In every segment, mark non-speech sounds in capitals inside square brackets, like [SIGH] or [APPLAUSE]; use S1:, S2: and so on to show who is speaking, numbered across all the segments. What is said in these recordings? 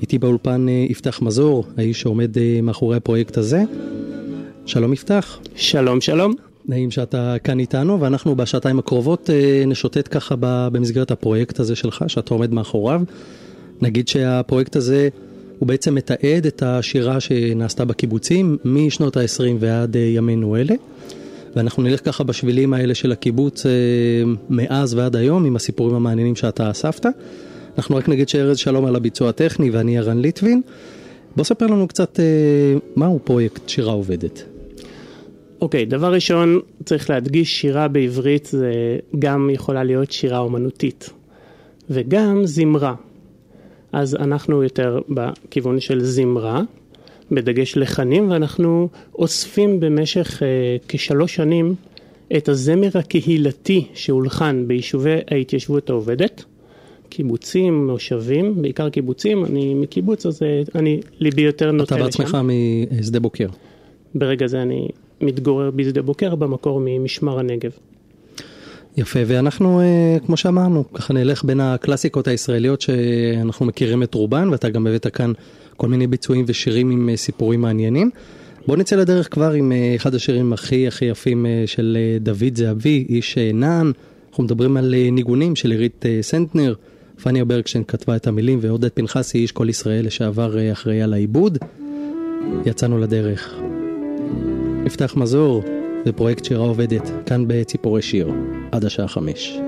S1: איתי באולפן אה, יפתח מזור, האיש שעומד אה, מאחורי הפרויקט הזה. שלום יפתח.
S2: שלום, שלום.
S1: נעים שאתה כאן איתנו, ואנחנו בשעתיים הקרובות אה, נשוטט ככה במסגרת הפרויקט הזה שלך, שאתה עומד מאחוריו. נגיד שהפרויקט הזה הוא בעצם מתעד את השירה שנעשתה בקיבוצים משנות ה-20 ועד ימינו אלה. ואנחנו נלך ככה בשבילים האלה של הקיבוץ מאז ועד היום עם הסיפורים המעניינים שאתה אספת. אנחנו רק נגיד שארז שלום על הביצוע הטכני ואני ערן ליטבין. בוא ספר לנו קצת אה, מהו פרויקט שירה עובדת.
S2: אוקיי, okay, דבר ראשון צריך להדגיש שירה בעברית זה גם יכולה להיות שירה אומנותית וגם זמרה. אז אנחנו יותר בכיוון של זמרה, בדגש לחנים, ואנחנו אוספים במשך uh, כשלוש שנים את הזמר הקהילתי שהולחן ביישובי ההתיישבות העובדת. קיבוצים, מושבים, בעיקר קיבוצים, אני מקיבוץ אז אה, אני, ליבי יותר נוטה
S1: לשם. אתה בעצמך משדה בוקר.
S2: ברגע זה אני מתגורר בשדה בוקר, במקור ממשמר הנגב.
S1: יפה, ואנחנו, אה, כמו שאמרנו, ככה נלך בין הקלאסיקות הישראליות שאנחנו מכירים את רובן, ואתה גם הבאת כאן כל מיני ביצועים ושירים עם אה, סיפורים מעניינים. בוא נצא לדרך כבר עם אחד השירים הכי הכי יפים של דוד זהבי, איש נען. אנחנו מדברים על ניגונים של עירית סנטנר. פניה ברקשטיין כתבה את המילים ועודד פנחסי, איש כל ישראל לשעבר אה, אחראי על העיבוד. יצאנו לדרך. נפתח מזור, זה פרויקט שירה עובדת, כאן בציפורי שיר, עד השעה חמש.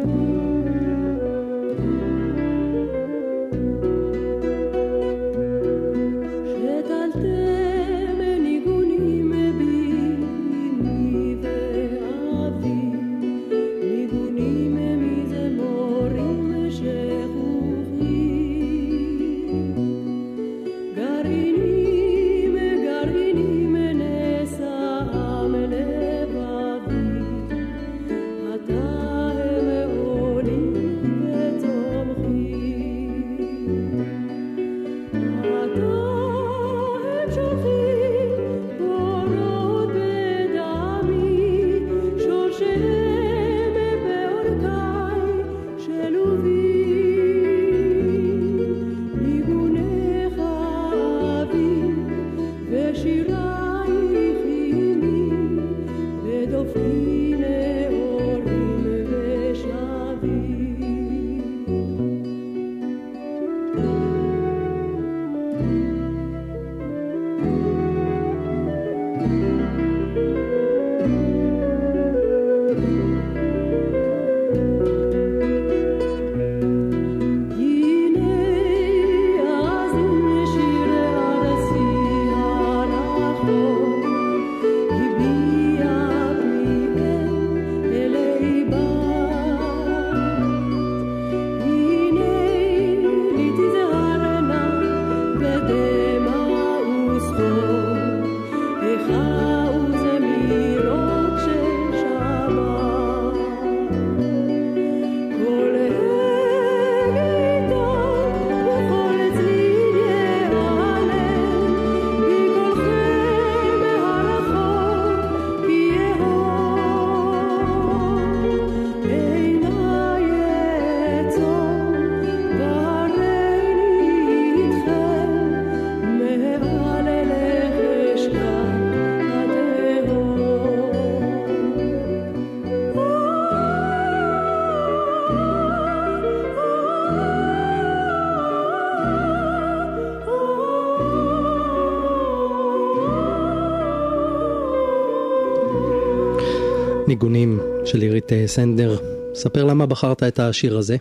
S1: עירית אה, סנדר. ספר למה בחרת את השיר הזה.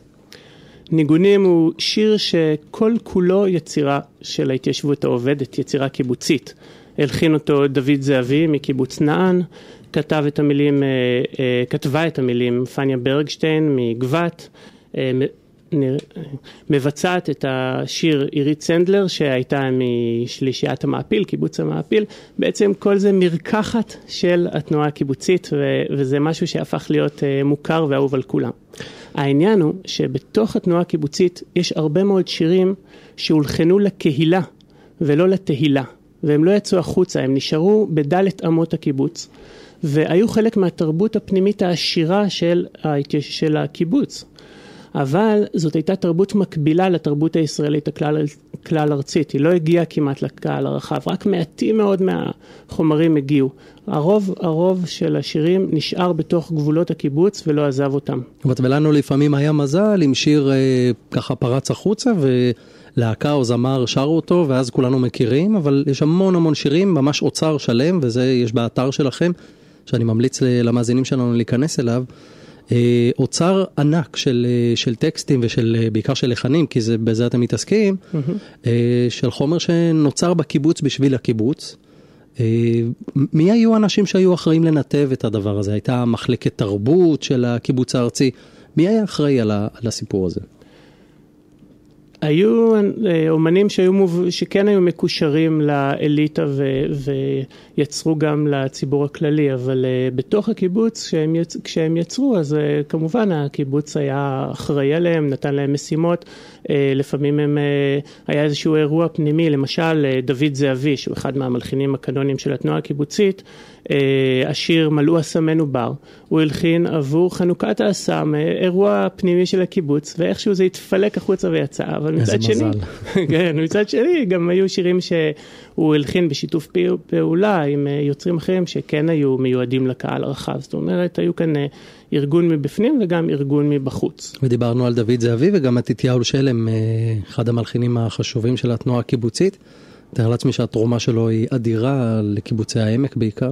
S2: ניגונים הוא שיר שכל כולו יצירה של ההתיישבות העובדת, יצירה קיבוצית. הלחין אותו דוד זהבי מקיבוץ נען, כתב את המילים, אה, אה, כתבה את המילים פניה ברגשטיין מגבת, מבצעת את השיר עירית סנדלר שהייתה משלישיית המעפיל, קיבוץ המעפיל, בעצם כל זה מרקחת של התנועה הקיבוצית וזה משהו שהפך להיות אה, מוכר ואהוב על כולם. העניין הוא שבתוך התנועה הקיבוצית יש הרבה מאוד שירים שהולחנו לקהילה ולא לתהילה והם לא יצאו החוצה, הם נשארו בדלת אמות הקיבוץ והיו חלק מהתרבות הפנימית העשירה של, של הקיבוץ. אבל זאת הייתה תרבות מקבילה לתרבות הישראלית הכלל כלל ארצית, היא לא הגיעה כמעט לקהל הרחב, רק מעטים מאוד מהחומרים הגיעו. הרוב, הרוב של השירים נשאר בתוך גבולות הקיבוץ ולא עזב אותם.
S3: זאת ולנו לפעמים היה מזל אם שיר אה, ככה פרץ החוצה ולהקה או זמר שרו אותו ואז כולנו מכירים, אבל יש המון המון שירים, ממש אוצר שלם, וזה יש באתר שלכם, שאני ממליץ למאזינים שלנו להיכנס אליו. אה, אוצר ענק של, אה, של טקסטים ושל, אה, בעיקר של לחנים, כי זה, בזה אתם מתעסקים, mm-hmm. של חומר שנוצר בקיבוץ בשביל הקיבוץ. מי היו האנשים שהיו אחראים לנתב את הדבר הזה? הייתה מחלקת תרבות של הקיבוץ הארצי? מי היה אחראי על, ה, על הסיפור הזה?
S2: היו אה, אומנים שהיו, שכן היו מקושרים לאליטה ו, ויצרו גם לציבור הכללי, אבל אה, בתוך הקיבוץ, כשהם, יצ, כשהם יצרו, אז אה, כמובן הקיבוץ היה אחראי עליהם, נתן להם משימות, לפעמים הם, היה איזשהו אירוע פנימי, למשל דוד זהבי, שהוא אחד מהמלחינים הקנונים של התנועה הקיבוצית, השיר מלאו אסמנו בר, הוא הלחין עבור חנוכת האסם, אה, אירוע פנימי של הקיבוץ, ואיכשהו זה התפלק החוצה ויצא, אבל מצד שני, [LAUGHS] כן, מצד שני גם היו שירים שהוא הלחין בשיתוף פעולה עם אה, יוצרים אחרים שכן היו מיועדים לקהל הרחב, זאת אומרת היו כאן ארגון מבפנים וגם ארגון מבחוץ.
S3: ודיברנו על דוד זהבי וגם מתתיהו שלם, אחד המלחינים החשובים של התנועה הקיבוצית. תאר לעצמי שהתרומה שלו היא אדירה לקיבוצי העמק בעיקר.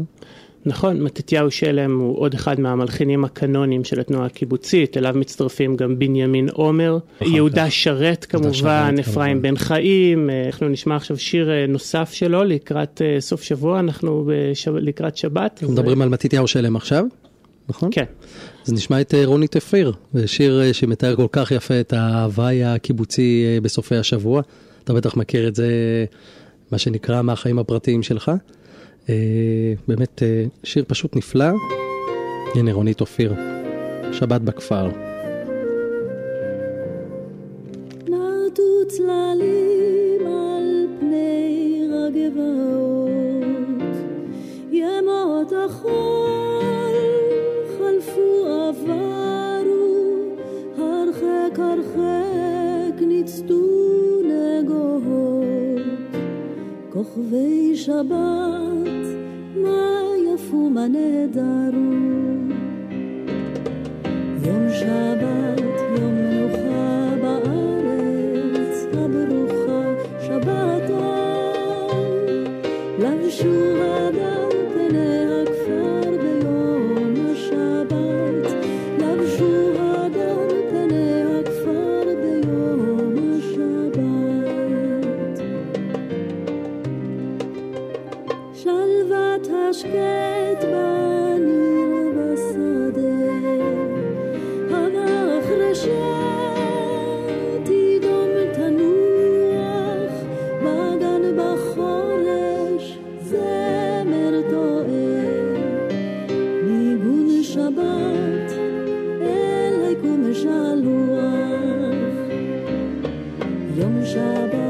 S2: נכון, מתתיהו שלם הוא עוד אחד מהמלחינים הקנונים של התנועה הקיבוצית, אליו מצטרפים גם בנימין עומר, נכון, יהודה כך. שרת כמובן, אפרים בן חיים, אה, אנחנו נשמע עכשיו שיר אה, נוסף שלו לקראת אה, סוף שבוע, אנחנו בשב... לקראת שבת.
S3: אנחנו מדברים על מתתיהו שלם עכשיו, נכון?
S2: כן.
S3: אז נשמע את רוני תפיר, שיר שמתאר כל כך יפה את ההוואי הקיבוצי בסופי השבוע. אתה בטח מכיר את זה מה שנקרא מהחיים הפרטיים שלך. אה, באמת אה, שיר פשוט נפלא. הנה רונית אופיר, שבת בכפר. צללים על פני נצטו כוכבי שבת, מה יפו מה נהדרו. יום שבת, יום מנוחה יום שבת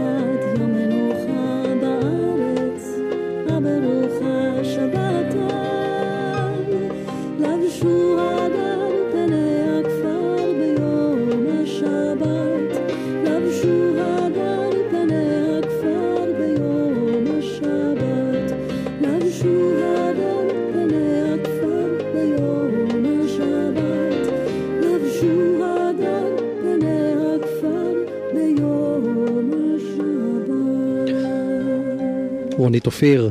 S3: רונית אופיר,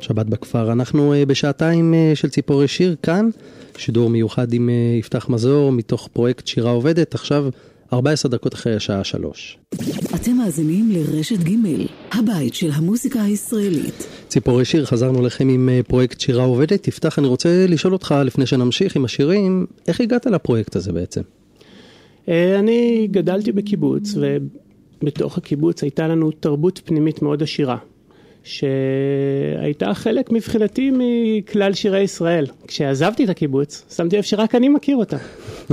S3: שבת בכפר. אנחנו uh, בשעתיים uh, של ציפורי שיר כאן, שידור מיוחד עם uh, יפתח מזור מתוך פרויקט שירה עובדת, עכשיו 14 דקות אחרי השעה 3.
S4: אתם מאזינים לרשת ג' הבית של המוזיקה הישראלית.
S3: ציפורי שיר, חזרנו לכם עם פרויקט שירה עובדת. יפתח, אני רוצה לשאול אותך, לפני שנמשיך עם השירים, איך הגעת לפרויקט הזה בעצם?
S2: אני גדלתי בקיבוץ, ובתוך הקיבוץ הייתה לנו תרבות פנימית מאוד עשירה. שהייתה חלק מבחינתי מכלל שירי ישראל. כשעזבתי את הקיבוץ, שמתי לב שרק אני מכיר אותה.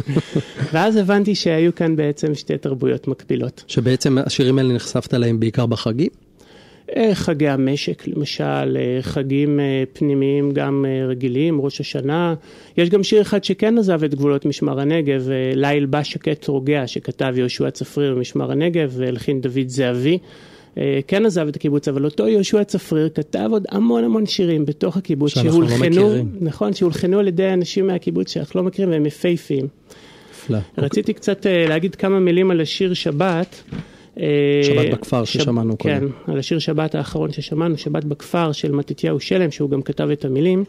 S2: [LAUGHS] ואז הבנתי שהיו כאן בעצם שתי תרבויות מקבילות.
S3: שבעצם השירים האלה נחשפת להם בעיקר בחגים?
S2: אה, חגי המשק למשל, אה, חגים אה, פנימיים גם רגילים, ראש השנה. יש גם שיר אחד שכן עזב את גבולות משמר הנגב, ליל בא שקט רוגע, שכתב יהושע צפריר במשמר הנגב והלחין דוד זהבי. כן עזב את הקיבוץ, אבל אותו יהושע צפריר כתב עוד המון המון שירים בתוך הקיבוץ,
S3: שהולחנו, לא
S2: נכון, שהולחנו על ידי אנשים מהקיבוץ שאנחנו לא מכירים והם יפהפיים. רציתי קצת להגיד כמה מילים על השיר שבת.
S3: שבת בכפר שב... ששמענו
S2: קודם. כן, על השיר שבת האחרון ששמענו, שבת בכפר של מתתיהו שלם, שהוא גם כתב את המילים.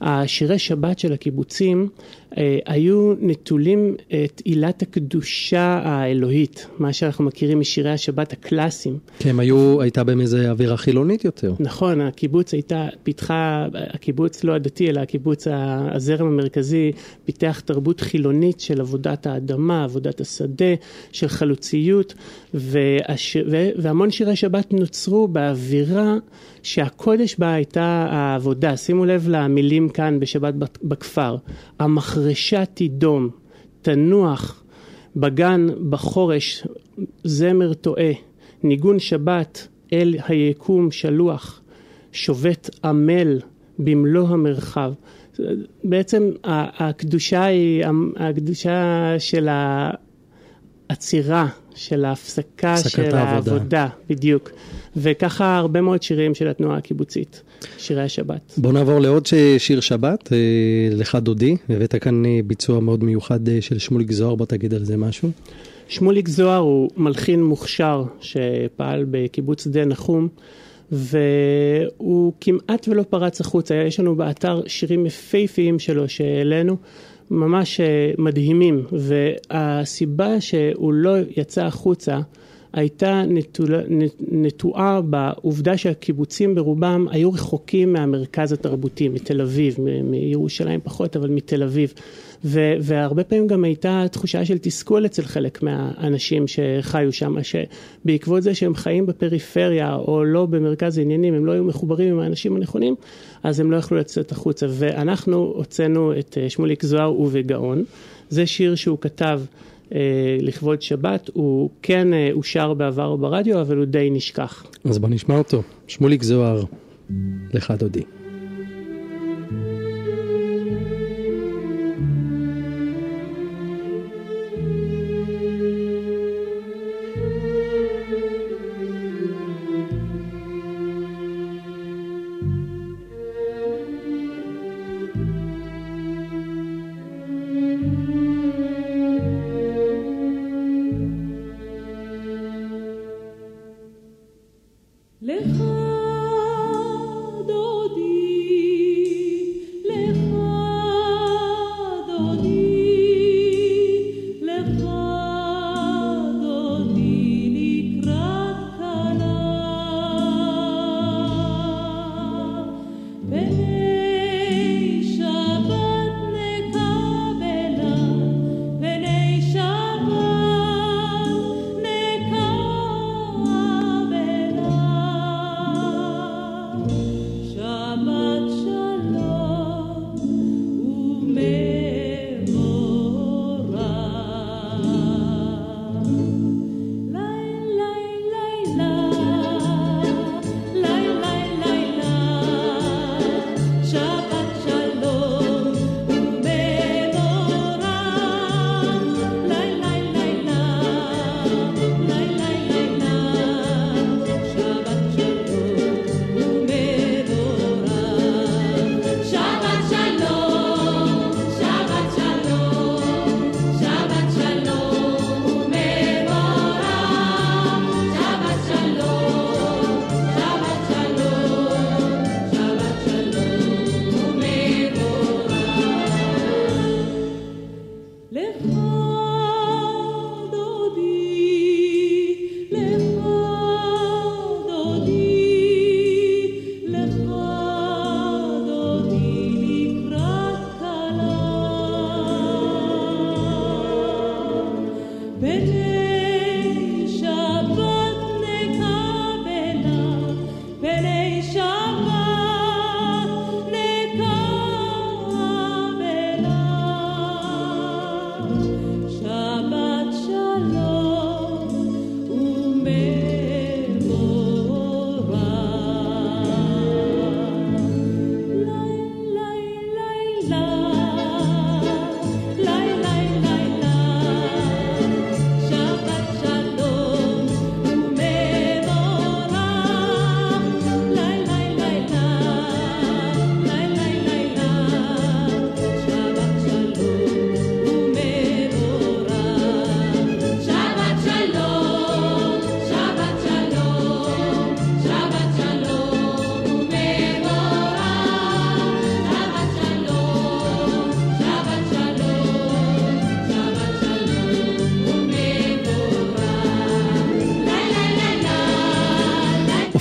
S2: השירי שבת של הקיבוצים אה, היו נטולים את עילת הקדושה האלוהית, מה שאנחנו מכירים משירי השבת הקלאסיים.
S3: כי הם היו, הייתה בהם איזו אווירה חילונית יותר.
S2: נכון, הקיבוץ הייתה, פיתחה, הקיבוץ לא הדתי, אלא הקיבוץ, הזרם המרכזי, פיתח תרבות חילונית של עבודת האדמה, עבודת השדה, של חלוציות, והש... והמון שירי שבת נוצרו באווירה שהקודש בה הייתה העבודה. שימו לב למילים כאן בשבת בכפר. המחרשה תידום, תנוח בגן בחורש, זמר טועה, ניגון שבת אל היקום שלוח, שובת עמל במלוא המרחב. בעצם הקדושה היא הקדושה של העצירה, של ההפסקה של העבודה. העבודה, בדיוק. וככה הרבה מאוד שירים של התנועה הקיבוצית, שירי השבת.
S3: בוא נעבור לעוד שיר שבת, אה, לך דודי, הבאת כאן אה, ביצוע מאוד מיוחד אה, של שמוליק זוהר, בוא תגיד על זה משהו.
S2: שמוליק זוהר הוא מלחין מוכשר שפעל בקיבוץ שדה נחום. והוא כמעט ולא פרץ החוצה, יש לנו באתר שירים יפהפיים שלו שהעלינו, ממש מדהימים, והסיבה שהוא לא יצא החוצה הייתה נטועה בעובדה שהקיבוצים ברובם היו רחוקים מהמרכז התרבותי, מתל אביב, מירושלים פחות, אבל מתל אביב. ו- והרבה פעמים גם הייתה תחושה של תסכול אצל חלק מהאנשים שחיו שם, שבעקבות זה שהם חיים בפריפריה או לא במרכז העניינים, הם לא היו מחוברים עם האנשים הנכונים, אז הם לא יכלו לצאת החוצה. ואנחנו הוצאנו את אה, שמוליק זוהר ובגאון. זה שיר שהוא כתב אה, לכבוד שבת, הוא כן אה, בעבר ברדיו, אבל הוא די נשכח.
S3: אז בוא נשמע אותו. שמוליק זוהר, לך דודי.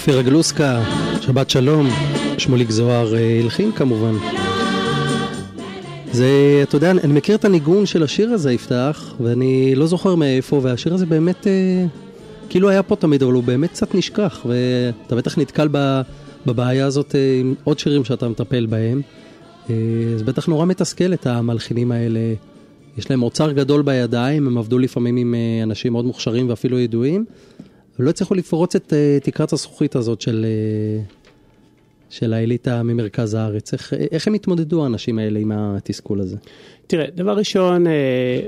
S3: אופיר אגלוסקה, שבת שלום, שמוליק זוהר אה, הלחין כמובן. זה, אתה יודע, אני מכיר את הניגון של השיר הזה, יפתח, ואני לא זוכר מאיפה, והשיר הזה באמת, אה, כאילו היה פה תמיד, אבל הוא באמת קצת נשכח, ואתה בטח נתקל בבעיה הזאת אה, עם עוד שירים שאתה מטפל בהם. אה, זה בטח נורא מתסכל את המלחינים האלה. יש להם אוצר גדול בידיים, הם עבדו לפעמים עם אה, אנשים מאוד מוכשרים ואפילו ידועים, ולא הצליחו לפרוץ את אה, תקרת הזכוכית הזאת של, אה, של האליטה ממרכז הארץ. איך, איך הם התמודדו, האנשים האלה, עם התסכול הזה?
S2: תראה, דבר ראשון,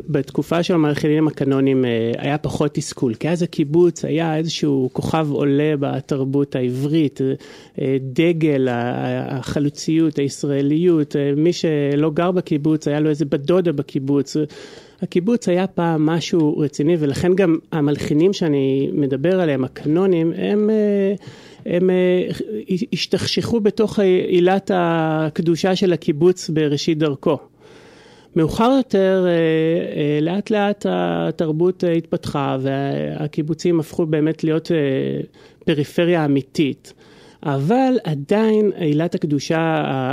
S2: בתקופה של המלחינים הקנונים היה פחות תסכול, כי אז הקיבוץ היה איזשהו כוכב עולה בתרבות העברית, דגל החלוציות, הישראליות, מי שלא גר בקיבוץ, היה לו איזה בת דודה בקיבוץ. הקיבוץ היה פעם משהו רציני, ולכן גם המלחינים שאני מדבר עליהם, הקנונים, הם... הם השתכשכו בתוך עילת הקדושה של הקיבוץ בראשית דרכו. מאוחר יותר, לאט לאט התרבות התפתחה והקיבוצים הפכו באמת להיות פריפריה אמיתית. אבל עדיין עילת הקדושה,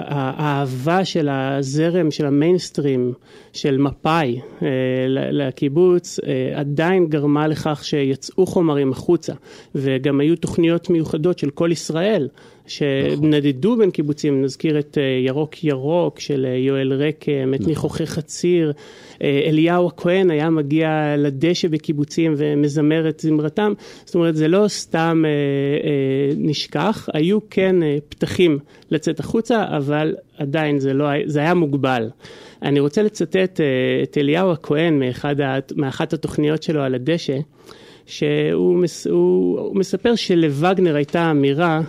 S2: האהבה של הזרם, של המיינסטרים, של מפא"י אה, לקיבוץ, אה, עדיין גרמה לכך שיצאו חומרים החוצה, וגם היו תוכניות מיוחדות של כל ישראל. שנדדו בין קיבוצים, נזכיר את אה, ירוק ירוק של יואל רקם, את נכון. ניחוחי חציר, אליהו הכהן היה מגיע לדשא בקיבוצים ומזמר את זמרתם, זאת אומרת זה לא סתם נשכח, היו כן פתחים לצאת החוצה, אבל עדיין זה, לא, זה היה מוגבל. אני רוצה לצטט את אליהו הכהן מאחד, מאחת התוכניות שלו על הדשא, שהוא מס, הוא, הוא מספר שלווגנר הייתה אמירה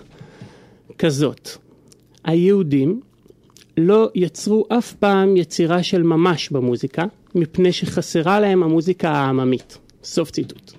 S2: כזאת, היהודים לא יצרו אף פעם יצירה של ממש במוזיקה, מפני שחסרה להם המוזיקה העממית. סוף ציטוט.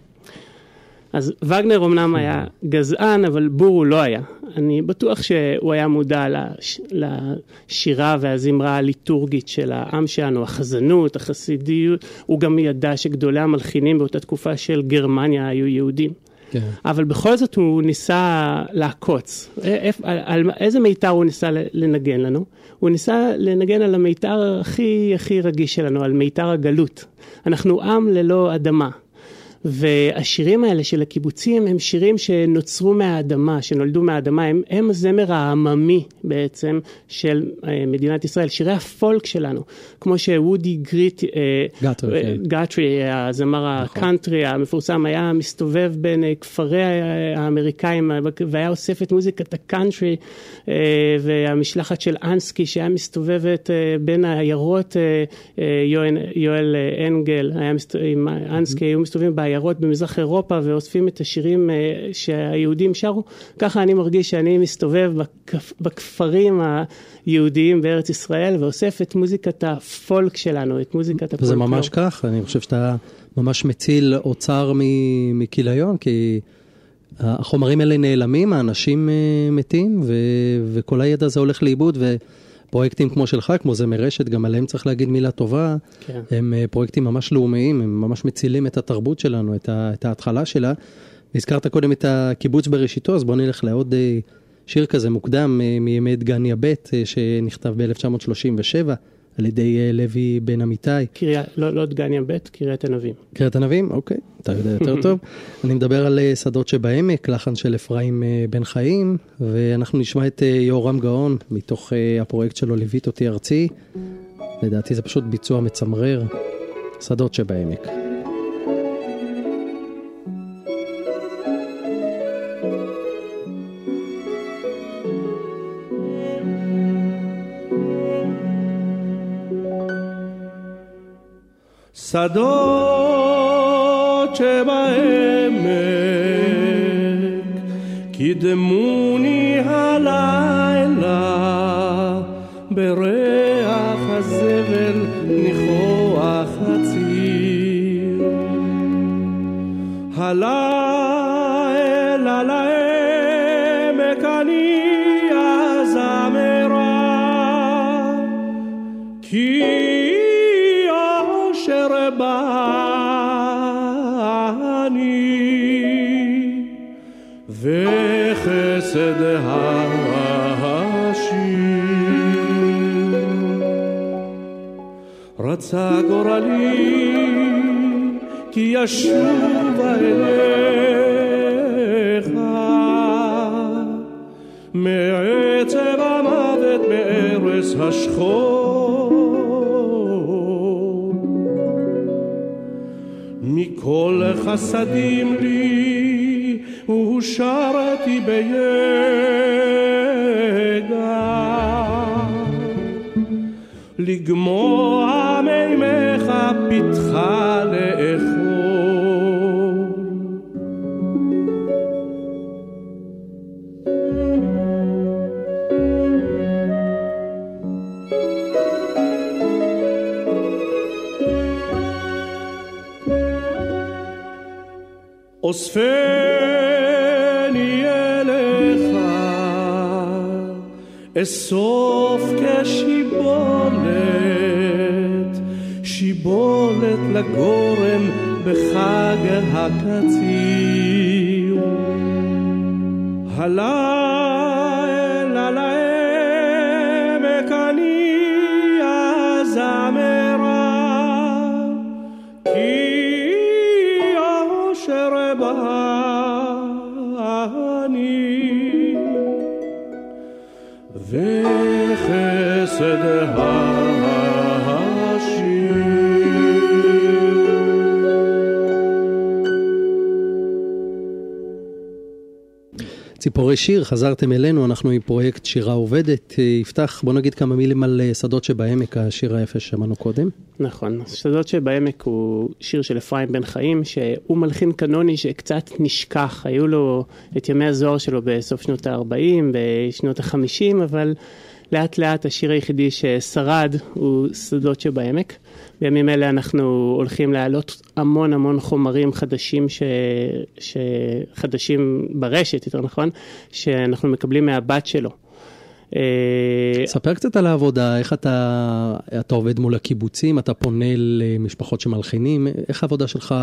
S2: אז וגנר אמנם היה גזען, אבל בור הוא לא היה. אני בטוח שהוא היה מודע לש... לשירה והזמרה הליטורגית של העם שלנו, החזנות, החסידיות. הוא גם ידע שגדולי המלחינים באותה תקופה של גרמניה היו יהודים. כן. אבל בכל זאת הוא ניסה לעקוץ. איפ, על, על איזה מיתר הוא ניסה לנגן לנו? הוא ניסה לנגן על המיתר הכי הכי רגיש שלנו, על מיתר הגלות. אנחנו עם ללא אדמה. והשירים האלה של הקיבוצים הם שירים שנוצרו מהאדמה, שנולדו מהאדמה, הם, הם הזמר העממי בעצם של אה, מדינת ישראל, שירי הפולק שלנו, כמו שוודי גאת'רי, אה, גאת'רי, אה, כן. גאת'רי, הזמר נכון. הקאנטרי המפורסם, היה מסתובב בין כפרי האמריקאים והיה אוסף את מוזיקת הקאנטרי והמשלחת של אנסקי שהיה מסתובבת בין העיירות, יואל, יואל אנגל, היה מסת... עם אנסקי, היו מסתובבים בעיירות. בעיירות במזרח אירופה ואוספים את השירים אה, שהיהודים שרו, ככה אני מרגיש שאני מסתובב בכפ, בכפרים היהודיים בארץ ישראל ואוסף את מוזיקת הפולק שלנו, את מוזיקת הפולק.
S3: זה ממש כך, אני חושב שאתה ממש מציל אוצר מכיליון, כי... החומרים האלה נעלמים, האנשים אה, מתים, ו- וכל הידע הזה הולך לאיבוד, פרויקטים כמו שלך, כמו זה מרשת, גם עליהם צריך להגיד מילה טובה, כן. הם אה, פרויקטים ממש לאומיים, הם ממש מצילים את התרבות שלנו, את, ה, את ההתחלה שלה. הזכרת קודם את הקיבוץ בראשיתו, אז בוא נלך לעוד אה, שיר כזה מוקדם אה, מימי דגניה ב', שנכתב ב-1937. על ידי אה, לוי בן אמיתי.
S2: קריה, לא, לא דגניה ב', קריית ענבים.
S3: קריית ענבים, אוקיי, אתה יודע יותר טוב. [LAUGHS] אני מדבר על אה, שדות שבעמק, לחן של אפרים אה, בן חיים, ואנחנו נשמע את יהורם גאון מתוך הפרויקט שלו ליווית אותי ארצי. לדעתי זה פשוט ביצוע מצמרר, שדות שבעמק.
S5: שדות שבעמק קידמוני הלילה בריח הזבל גורלי כי ישובה אליך. מעצב המוות מארץ השכול מכל חסדים לי ושרתי ביגע. לגמוע Christus
S3: für שיר, חזרתם אלינו, אנחנו מפרויקט שירה עובדת. אה, יפתח, בוא נגיד כמה מילים על אה, שדות שבעמק, השיר היפה ששמענו קודם.
S2: נכון, שדות שבעמק הוא שיר של אפרים בן חיים, שהוא מלחין קנוני שקצת נשכח, היו לו את ימי הזוהר שלו בסוף שנות ה-40, בשנות ה-50, אבל לאט לאט השיר היחידי ששרד הוא שדות שבעמק. בימים אלה אנחנו הולכים להעלות המון המון חומרים חדשים, ש... ש... חדשים ברשת, יותר נכון, שאנחנו מקבלים מהבת שלו.
S3: אה, ספר קצת על העבודה, איך אתה, אתה עובד מול הקיבוצים, אתה פונה למשפחות שמלחינים, איך העבודה שלך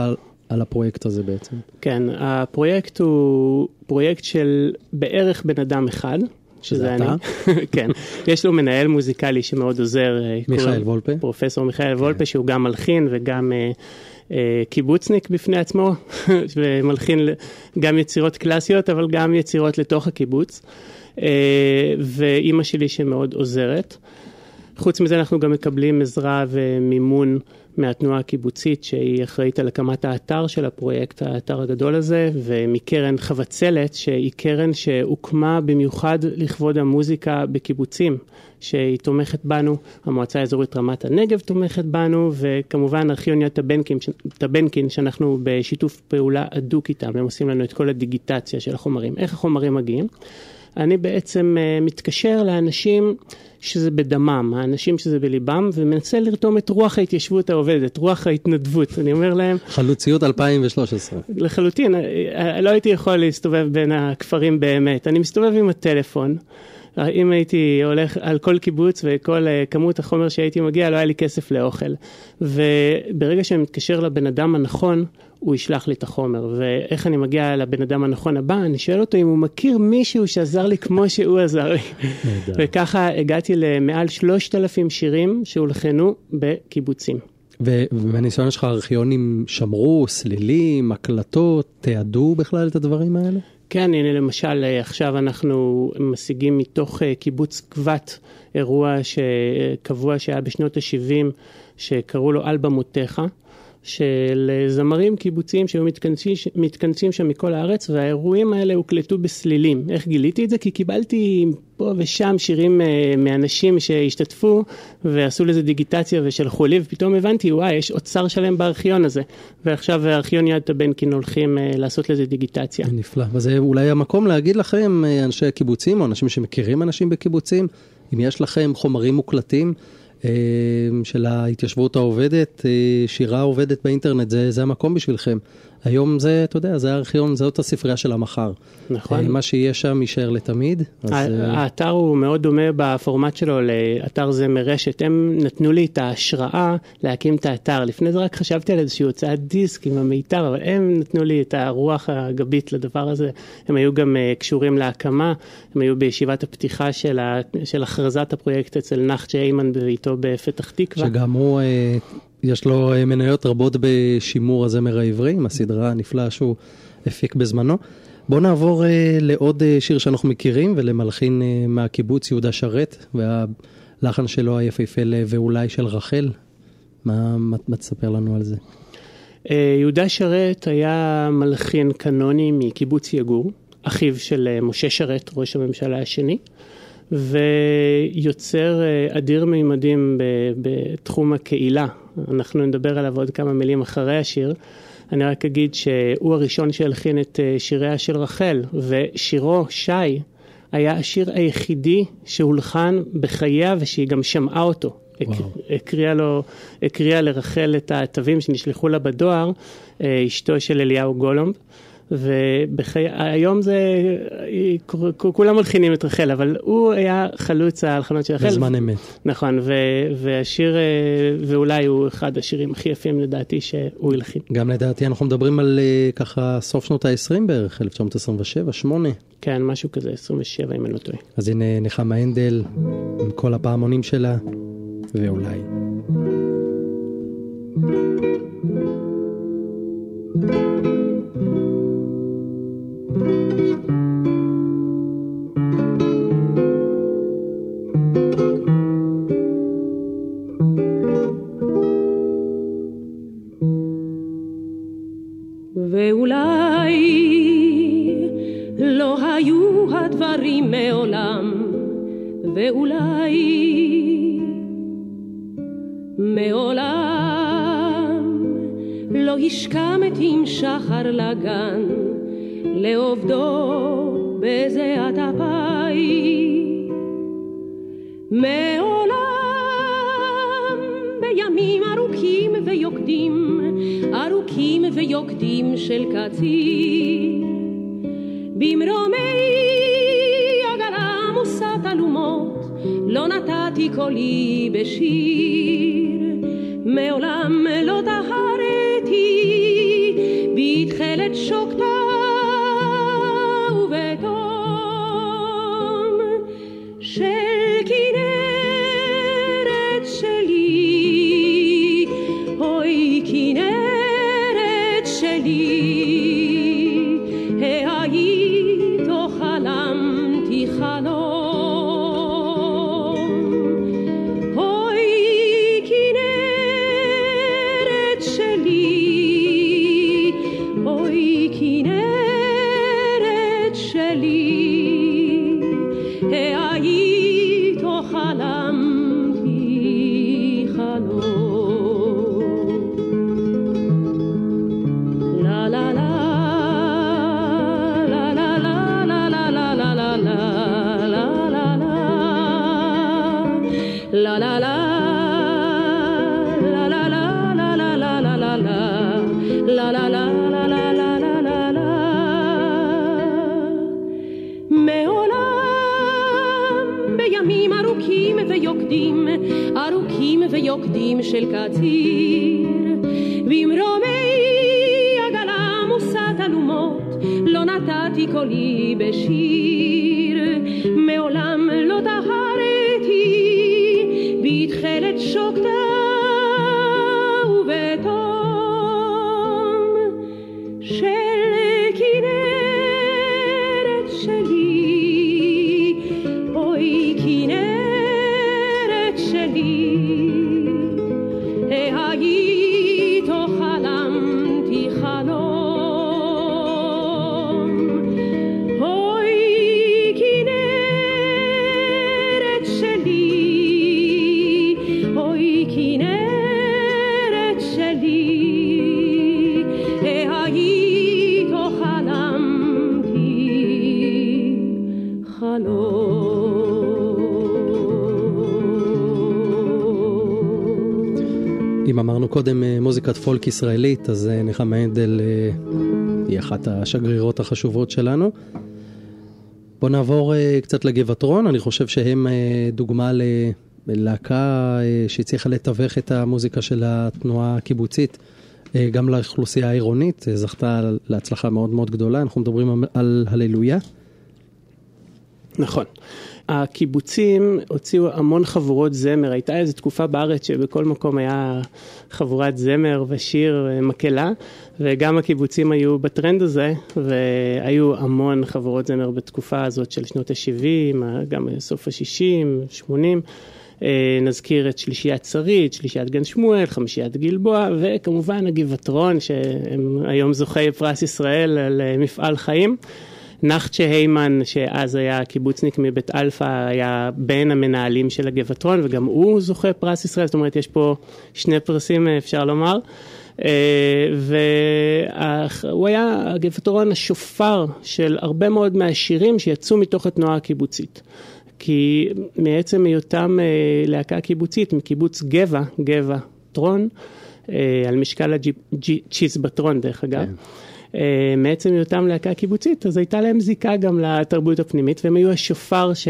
S3: על הפרויקט הזה בעצם?
S2: כן, הפרויקט הוא פרויקט של בערך בן אדם אחד.
S3: שזה אתה? [LAUGHS] [LAUGHS]
S2: כן, יש לו מנהל מוזיקלי שמאוד עוזר.
S3: אה, מיכאל וולפה.
S2: פרופסור מיכאל וולפה, כן. שהוא גם מלחין וגם אה, אה, קיבוצניק בפני עצמו, [LAUGHS] ומלחין גם יצירות קלאסיות, אבל גם יצירות לתוך הקיבוץ. ואימא שלי שמאוד עוזרת. חוץ מזה אנחנו גם מקבלים עזרה ומימון מהתנועה הקיבוצית שהיא אחראית על הקמת האתר של הפרויקט, האתר הגדול הזה, ומקרן חבצלת שהיא קרן שהוקמה במיוחד לכבוד המוזיקה בקיבוצים, שהיא תומכת בנו, המועצה האזורית רמת הנגב תומכת בנו, וכמובן ארכיון יד טבנקין, שאנחנו בשיתוף פעולה הדוק איתם, הם עושים לנו את כל הדיגיטציה של החומרים, איך החומרים מגיעים. אני בעצם uh, מתקשר לאנשים שזה בדמם, האנשים שזה בליבם, ומנסה לרתום את רוח ההתיישבות העובדת, רוח ההתנדבות. אני אומר להם...
S3: חלוציות 2013.
S2: לחלוטין, אה, אה, לא הייתי יכול להסתובב בין הכפרים באמת. אני מסתובב עם הטלפון. אם הייתי הולך על כל קיבוץ וכל כמות החומר שהייתי מגיע, לא היה לי כסף לאוכל. וברגע שאני מתקשר לבן אדם הנכון, הוא ישלח לי את החומר. ואיך אני מגיע לבן אדם הנכון הבא, אני שואל אותו אם הוא מכיר מישהו שעזר לי כמו שהוא עזר לי. וככה הגעתי למעל שלושת אלפים שירים שהולחנו בקיבוצים.
S3: ובניסיון שלך הארכיונים שמרו, סלילים, הקלטות, תיעדו בכלל את הדברים האלה?
S2: כן, הנה למשל עכשיו אנחנו משיגים מתוך קיבוץ גבת אירוע שקבוע שהיה בשנות ה-70 שקראו לו אלבמותיך. של זמרים קיבוציים שהיו מתכנסים, מתכנסים שם מכל הארץ והאירועים האלה הוקלטו בסלילים. איך גיליתי את זה? כי קיבלתי פה ושם שירים uh, מאנשים שהשתתפו ועשו לזה דיגיטציה ושלחו לי ופתאום הבנתי וואי יש אוצר שלם בארכיון הזה ועכשיו ארכיון יד טבנקין הולכים uh, לעשות לזה דיגיטציה.
S3: נפלא וזה אולי המקום להגיד לכם אנשי הקיבוצים או אנשים שמכירים אנשים בקיבוצים אם יש לכם חומרים מוקלטים. של ההתיישבות העובדת, שירה עובדת באינטרנט, זה, זה המקום בשבילכם. היום זה, אתה יודע, זה הארכיון, זאת הספרייה של המחר.
S2: נכון.
S3: אה, מה שיהיה שם יישאר לתמיד. אז, אה,
S2: האתר הוא מאוד דומה בפורמט שלו לאתר זה מרשת. הם נתנו לי את ההשראה להקים את האתר. לפני זה רק חשבתי על איזושהי הוצאת דיסק עם המיתר, אבל הם נתנו לי את הרוח הגבית לדבר הזה. הם היו גם אה, קשורים להקמה, הם היו בישיבת הפתיחה של, ה- של הכרזת הפרויקט אצל נחצ'ה איימן בביתו בפתח תקווה.
S3: שגם הוא, יש לו אה, מניות רבות בשימור הזמר העברי, עם הסדרה הנפלאה שהוא הפיק בזמנו. בואו נעבור אה, לעוד אה, שיר שאנחנו מכירים ולמלחין מהקיבוץ יהודה שרת, והלחן שלו היפהפה ל"ואולי" של רחל. מה, מה, מה תספר לנו על זה?
S2: יהודה שרת היה מלחין קנוני מקיבוץ יגור, אחיו של משה שרת, ראש הממשלה השני, ויוצר אדיר מימדים בתחום הקהילה. אנחנו נדבר עליו עוד כמה מילים אחרי השיר. אני רק אגיד שהוא הראשון שהלחין את אה, שיריה של רחל, ושירו, שי, היה השיר היחידי שהולחן בחייה ושהיא גם שמעה אותו.
S3: וואו.
S2: הקריאה לו, הקריאה לרחל את התווים שנשלחו לה בדואר, אה, אשתו של אליהו גולומב. והיום זה, כולם מלחינים את רחל, אבל הוא היה חלוץ ההלחנות של רחל.
S3: בזמן אמת.
S2: נכון, ו, והשיר, אה, ואולי הוא אחד השירים הכי יפים לדעתי שהוא הלחין.
S3: גם לדעתי אנחנו מדברים על אה, ככה סוף שנות ה-20 בערך, 1927, 8.
S2: כן, משהו כזה, 27 אם אני לא טועה.
S3: אז הנה נחמה הנדל, עם כל הפעמונים שלה, ואולי.
S6: ואולי לא היו הדברים מעולם, ואולי מעולם לא השכמת עם שחר לגן, לעובדו בזיעת אפיים. מעולם בימים ארוכים ויוקדים, ארוכים ויוקדים של קציר, במרומי עגלה עמוסת אלומות, לא נתתי קולי בשיר, מעולם לא טהרתי בתכלת שוקתה
S3: קודם אה, מוזיקת פולק ישראלית, אז אה, נחמה הנדל אה, היא אחת השגרירות החשובות שלנו. בוא נעבור קצת לגבעתרון, אני חושב שהם דוגמה ללהקה שהצליחה לתווך את המוזיקה של התנועה הקיבוצית גם לאוכלוסייה העירונית, זכתה להצלחה מאוד מאוד גדולה, אנחנו מדברים על הללויה.
S2: נכון. הקיבוצים הוציאו המון חבורות זמר, הייתה איזו תקופה בארץ שבכל מקום היה חבורת זמר ושיר ומקהלה, וגם הקיבוצים היו בטרנד הזה, והיו המון חבורות זמר בתקופה הזאת של שנות ה-70, גם סוף ה-60, 80. נזכיר את שלישיית שרית, שלישיית גן שמואל, חמישיית גלבוע, וכמובן הגבעתרון, שהם היום זוכי פרס ישראל על מפעל חיים. נחצ'ה היימן, שאז היה קיבוצניק מבית אלפא, היה בין המנהלים של הגבעתרון, וגם הוא זוכה פרס ישראל, זאת אומרת, יש פה שני פרסים, אפשר לומר. אה, והוא היה הגבעתרון השופר של הרבה מאוד מהשירים שיצאו מתוך התנועה הקיבוצית. כי מעצם היותם אה, להקה קיבוצית, מקיבוץ גבע, גבע טרון, אה, על משקל הצ'יזבטרון דרך אגב. כן. אה, מעצם היותם להקה קיבוצית, אז הייתה להם זיקה גם לתרבות הפנימית, והם היו השופר ש...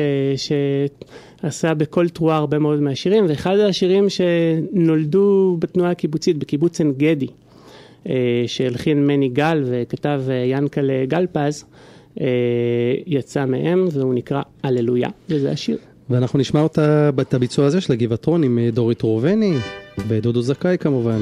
S2: שעשה בכל תרועה הרבה מאוד מהשירים, ואחד השירים שנולדו בתנועה הקיבוצית, בקיבוץ עין גדי, אה, שהלחין מני גל וכתב אה, ינקלה גלפז, יצא מהם והוא נקרא הללויה, וזה השיר.
S3: ואנחנו נשמע אותה, את הביצוע הזה של הגבעתרון עם דורית ראובני ודודו זכאי כמובן.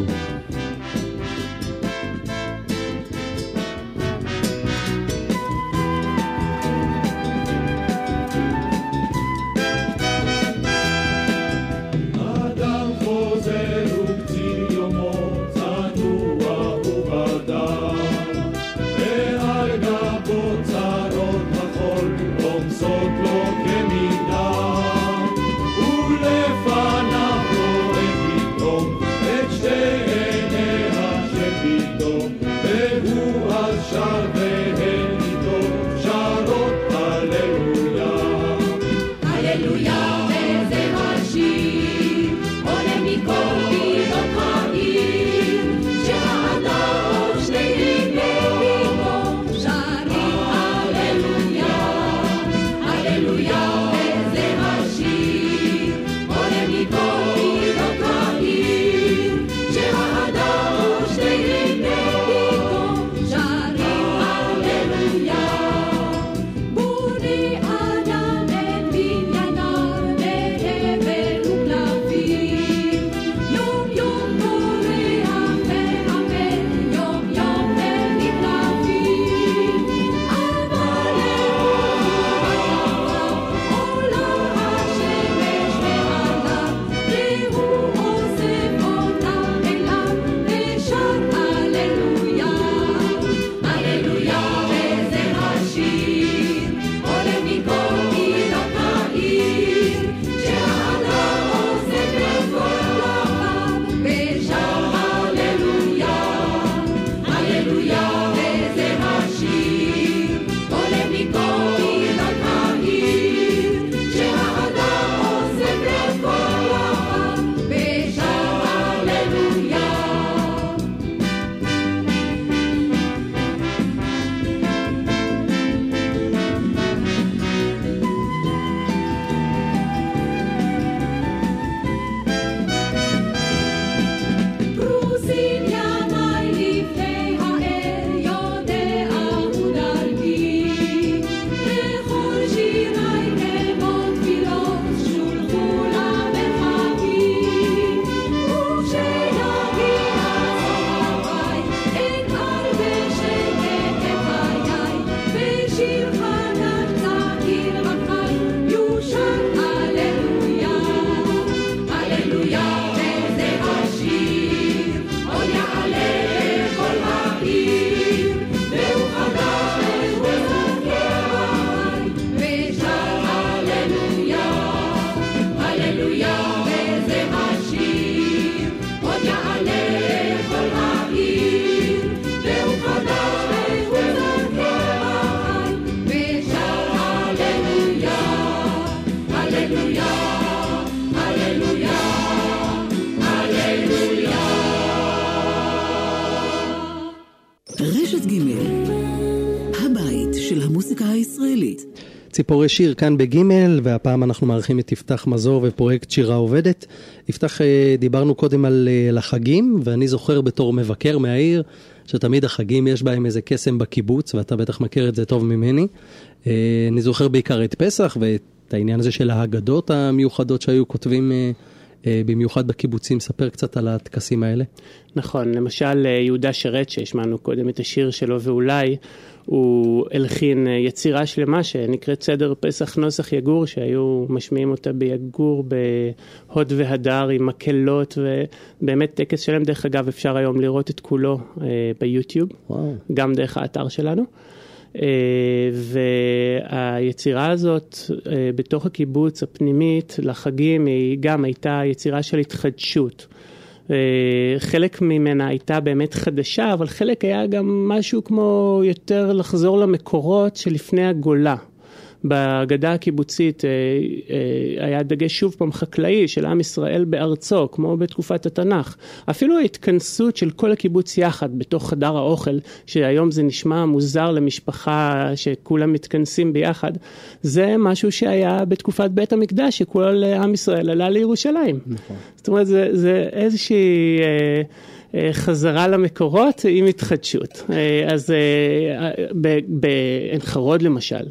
S3: ציפורי שיר כאן בגימל, והפעם אנחנו מארחים את יפתח מזור ופרויקט שירה עובדת. יפתח, אה, דיברנו קודם על, אה, על החגים, ואני זוכר בתור מבקר מהעיר, שתמיד החגים יש בהם איזה קסם בקיבוץ, ואתה בטח מכיר את זה טוב ממני. אה, אני זוכר בעיקר את פסח ואת העניין הזה של ההגדות המיוחדות שהיו כותבים במיוחד בקיבוצים. ספר קצת על הטקסים האלה.
S2: נכון, למשל יהודה שרת שהשמענו קודם את השיר שלו ואולי, הוא הלחין אה, יצירה שלמה שנקראת סדר פסח נוסח יגור, שהיו משמיעים אותה ביגור בהוד והדר עם מקהלות, ובאמת טקס שלם, דרך אגב, אפשר היום לראות את כולו אה, ביוטיוב, וואו. גם דרך האתר שלנו. אה, והיצירה הזאת בתוך הקיבוץ הפנימית לחגים היא גם הייתה יצירה של התחדשות. חלק ממנה הייתה באמת חדשה, אבל חלק היה גם משהו כמו יותר לחזור למקורות שלפני הגולה. בהגדה הקיבוצית אה, אה, היה דגש שוב פעם חקלאי של עם ישראל בארצו, כמו בתקופת התנ"ך. אפילו ההתכנסות של כל הקיבוץ יחד בתוך חדר האוכל, שהיום זה נשמע מוזר למשפחה שכולם מתכנסים ביחד, זה משהו שהיה בתקופת בית המקדש, שכל עם ישראל עלה לירושלים. נכון. זאת אומרת, זה, זה איזושהי... אה, חזרה למקורות עם התחדשות. אז בעין חרוד למשל, אה,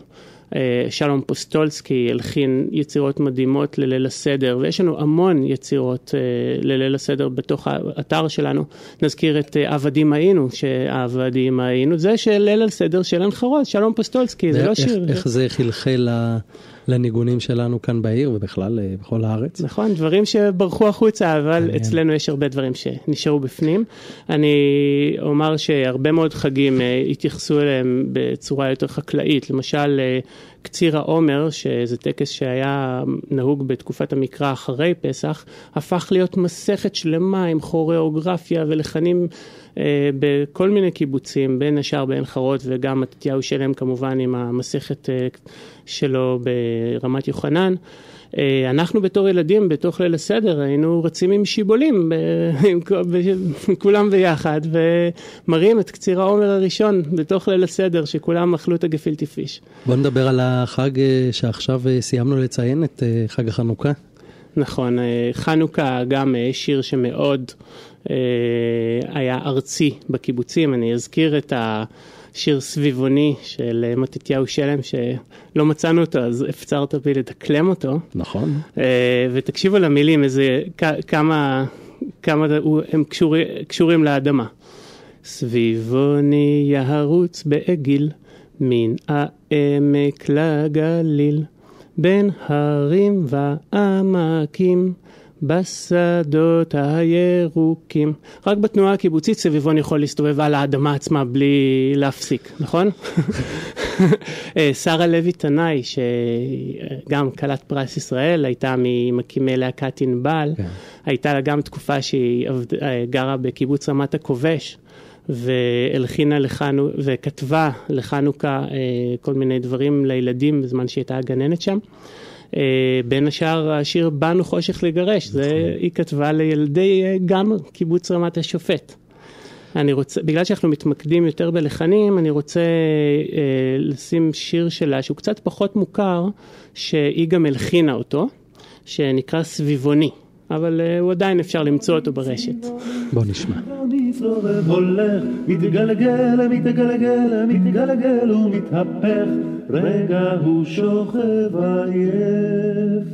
S2: שלום פוסטולסקי הלחין יצירות מדהימות לליל הסדר, ויש לנו המון יצירות אה, לליל הסדר בתוך האתר שלנו. נזכיר את אה, עבדים היינו, שעבדים היינו, זה של ליל הסדר של הנחרות, שלום פוסטולסקי, זה לא שיר.
S3: איך זה חלחל לניגונים שלנו כאן בעיר ובכלל בכל הארץ.
S2: נכון, דברים שברחו החוצה, אבל מעניין. אצלנו יש הרבה דברים שנשארו בפנים. אני אומר שהרבה מאוד חגים התייחסו אליהם בצורה יותר חקלאית, למשל קציר העומר, שזה טקס שהיה נהוג בתקופת המקרא אחרי פסח, הפך להיות מסכת שלמה עם כוריאוגרפיה ולחנים אה, בכל מיני קיבוצים, בין השאר בעין חרוד וגם מתתיהו שלם כמובן עם המסכת אה, שלו ברמת יוחנן. אה, אנחנו בתור ילדים, בתוך ליל הסדר, היינו רצים עם שיבולים, [LAUGHS] עם כולם ביחד, ומראים את קציר העומר הראשון בתוך ליל הסדר, שכולם אכלו את הגפילטי פיש.
S3: בוא נדבר על החג אה, שעכשיו אה, סיימנו לציין, את חג החנוכה.
S2: נכון, חנוכה גם שיר שמאוד היה ארצי בקיבוצים, אני אזכיר את ה... שיר סביבוני של אה, מתתיהו שלם, שלא מצאנו אותו, אז הפצרת בי לדקלם אותו.
S3: נכון.
S2: אה, ותקשיבו למילים, איזה כמה, כמה הם קשורים, קשורים לאדמה. סביבוני ירוץ בעגיל, מן העמק לגליל, בין הרים ועמקים. בשדות הירוקים. רק בתנועה הקיבוצית סביבון יכול להסתובב על האדמה עצמה בלי להפסיק, נכון? [LAUGHS] אה, שרה לוי תנאי, שגם כלת פרס ישראל, הייתה ממקימי להקת ענבל, כן. הייתה לה גם תקופה שהיא אה, גרה בקיבוץ רמת הכובש. והלחינה לחנו, וכתבה לחנוכה אה, כל מיני דברים לילדים בזמן שהיא הייתה הגננת שם. אה, בין השאר השיר "באנו חושך לגרש", זה נכון. היא כתבה לילדי אה, גם קיבוץ רמת השופט. אני רוצה, בגלל שאנחנו מתמקדים יותר בלחנים, אני רוצה אה, לשים שיר שלה שהוא קצת פחות מוכר, שהיא גם הלחינה אותו, שנקרא סביבוני. אבל uh, הוא עדיין אפשר למצוא אותו ברשת.
S3: בוא נשמע.
S5: מתגלגל, מתגלגל, מתגלגל ומתהפך, רגע הוא שוכב עייף,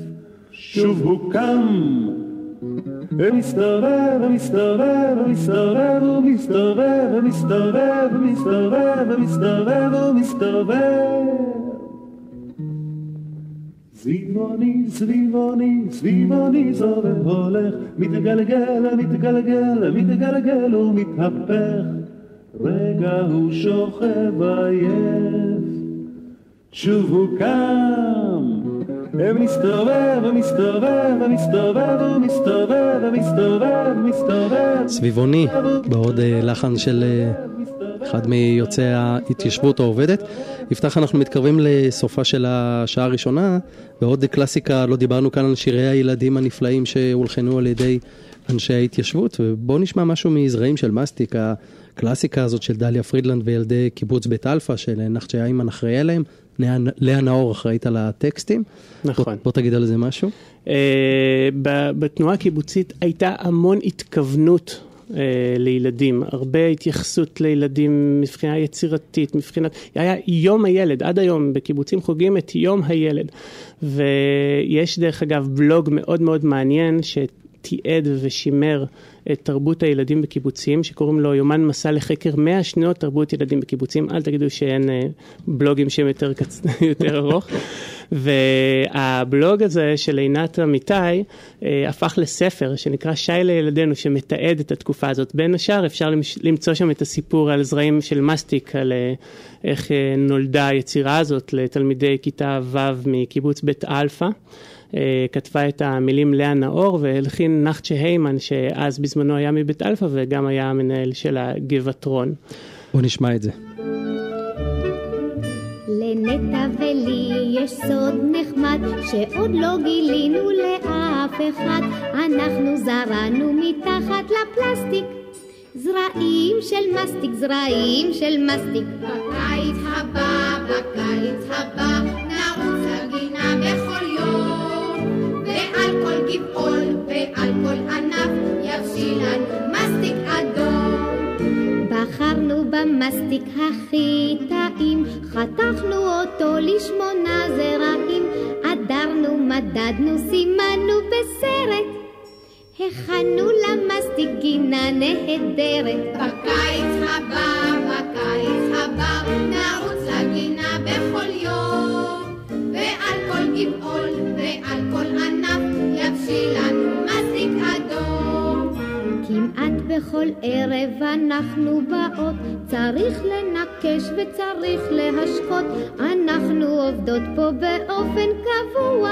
S5: שוב הוא קם. ומסתובב, ומסתובב, ומסתובב, ומסתובב, ומסתובב, ומסתובב, ומסתובב, ומסתובב. סביבוני, סביבוני, סביבוני זורם הולך, מתגלגל, מתגלגל, מתגלגל ומתהפך, רגע הוא שוכב עייף, שוב הוא קם, ומסתובב, ומסתובב, ומסתובב, ומסתובב, ומסתובב, ומסתובב.
S3: סביבוני, בעוד לחן של אחד מיוצאי ההתיישבות העובדת. יפתח, אנחנו מתקרבים לסופה של השעה הראשונה, ועוד קלאסיקה, לא דיברנו כאן על שירי הילדים הנפלאים שהולחנו על ידי אנשי ההתיישבות, ובואו נשמע משהו מזרעים של מסטיק, הקלאסיקה הזאת של דליה פרידלנד וילדי קיבוץ בית אלפא, של נחצ'ה היימן אחראי עליהם, לאה- נאור אחראית על הטקסטים.
S2: נכון.
S3: בוא, בוא תגיד על זה משהו.
S2: אה, ב- בתנועה הקיבוצית הייתה המון התכוונות אה, לילדים, הרבה התייחסות לילדים מבחינה יצירתית, מבחינת, היה יום הילד, עד היום בקיבוצים חוגגים את יום הילד. ויש דרך אגב בלוג מאוד מאוד מעניין שתיעד ושימר את תרבות הילדים בקיבוצים, שקוראים לו יומן מסע לחקר 100 שנות תרבות ילדים בקיבוצים. אל תגידו שאין אה, בלוגים שהם יותר, קצ... [LAUGHS] יותר ארוך. והבלוג הזה של עינת אמיתי אה, הפך לספר שנקרא שי לילדינו, שמתעד את התקופה הזאת. בין השאר אפשר למש- למצוא שם את הסיפור על זרעים של מסטיק, על אה, איך אה, נולדה היצירה הזאת לתלמידי כיתה ו' מקיבוץ בית אלפא. אה, כתבה את המילים לאה נאור והלחין נחצ'ה היימן שאז בזמנו היה מבית אלפא וגם היה המנהל של הגבעתרון.
S3: בוא נשמע את זה.
S7: לנטע ולי יש סוד נחמד שעוד לא גילינו לאף אחד אנחנו זרענו מתחת לפלסטיק זרעים של מסטיק, זרעים של מסטיק
S8: בקיץ הבא, בקיץ הבא, נרוץ לגינה בכל יום. כל גבעול ועל כל ענף יבשיל לנו מסטיק אדום.
S7: בחרנו במסטיק הכי טעים חתכנו אותו לשמונה זרעים עדרנו, מדדנו, סימנו בסרט הכנו למסטיק גינה נהדרת
S8: בקיץ הבא, בקיץ הבא, נרוץ לגינה בכל יום.
S7: בכל ערב אנחנו באות, צריך לנקש וצריך להשקות, אנחנו עובדות פה באופן קבוע,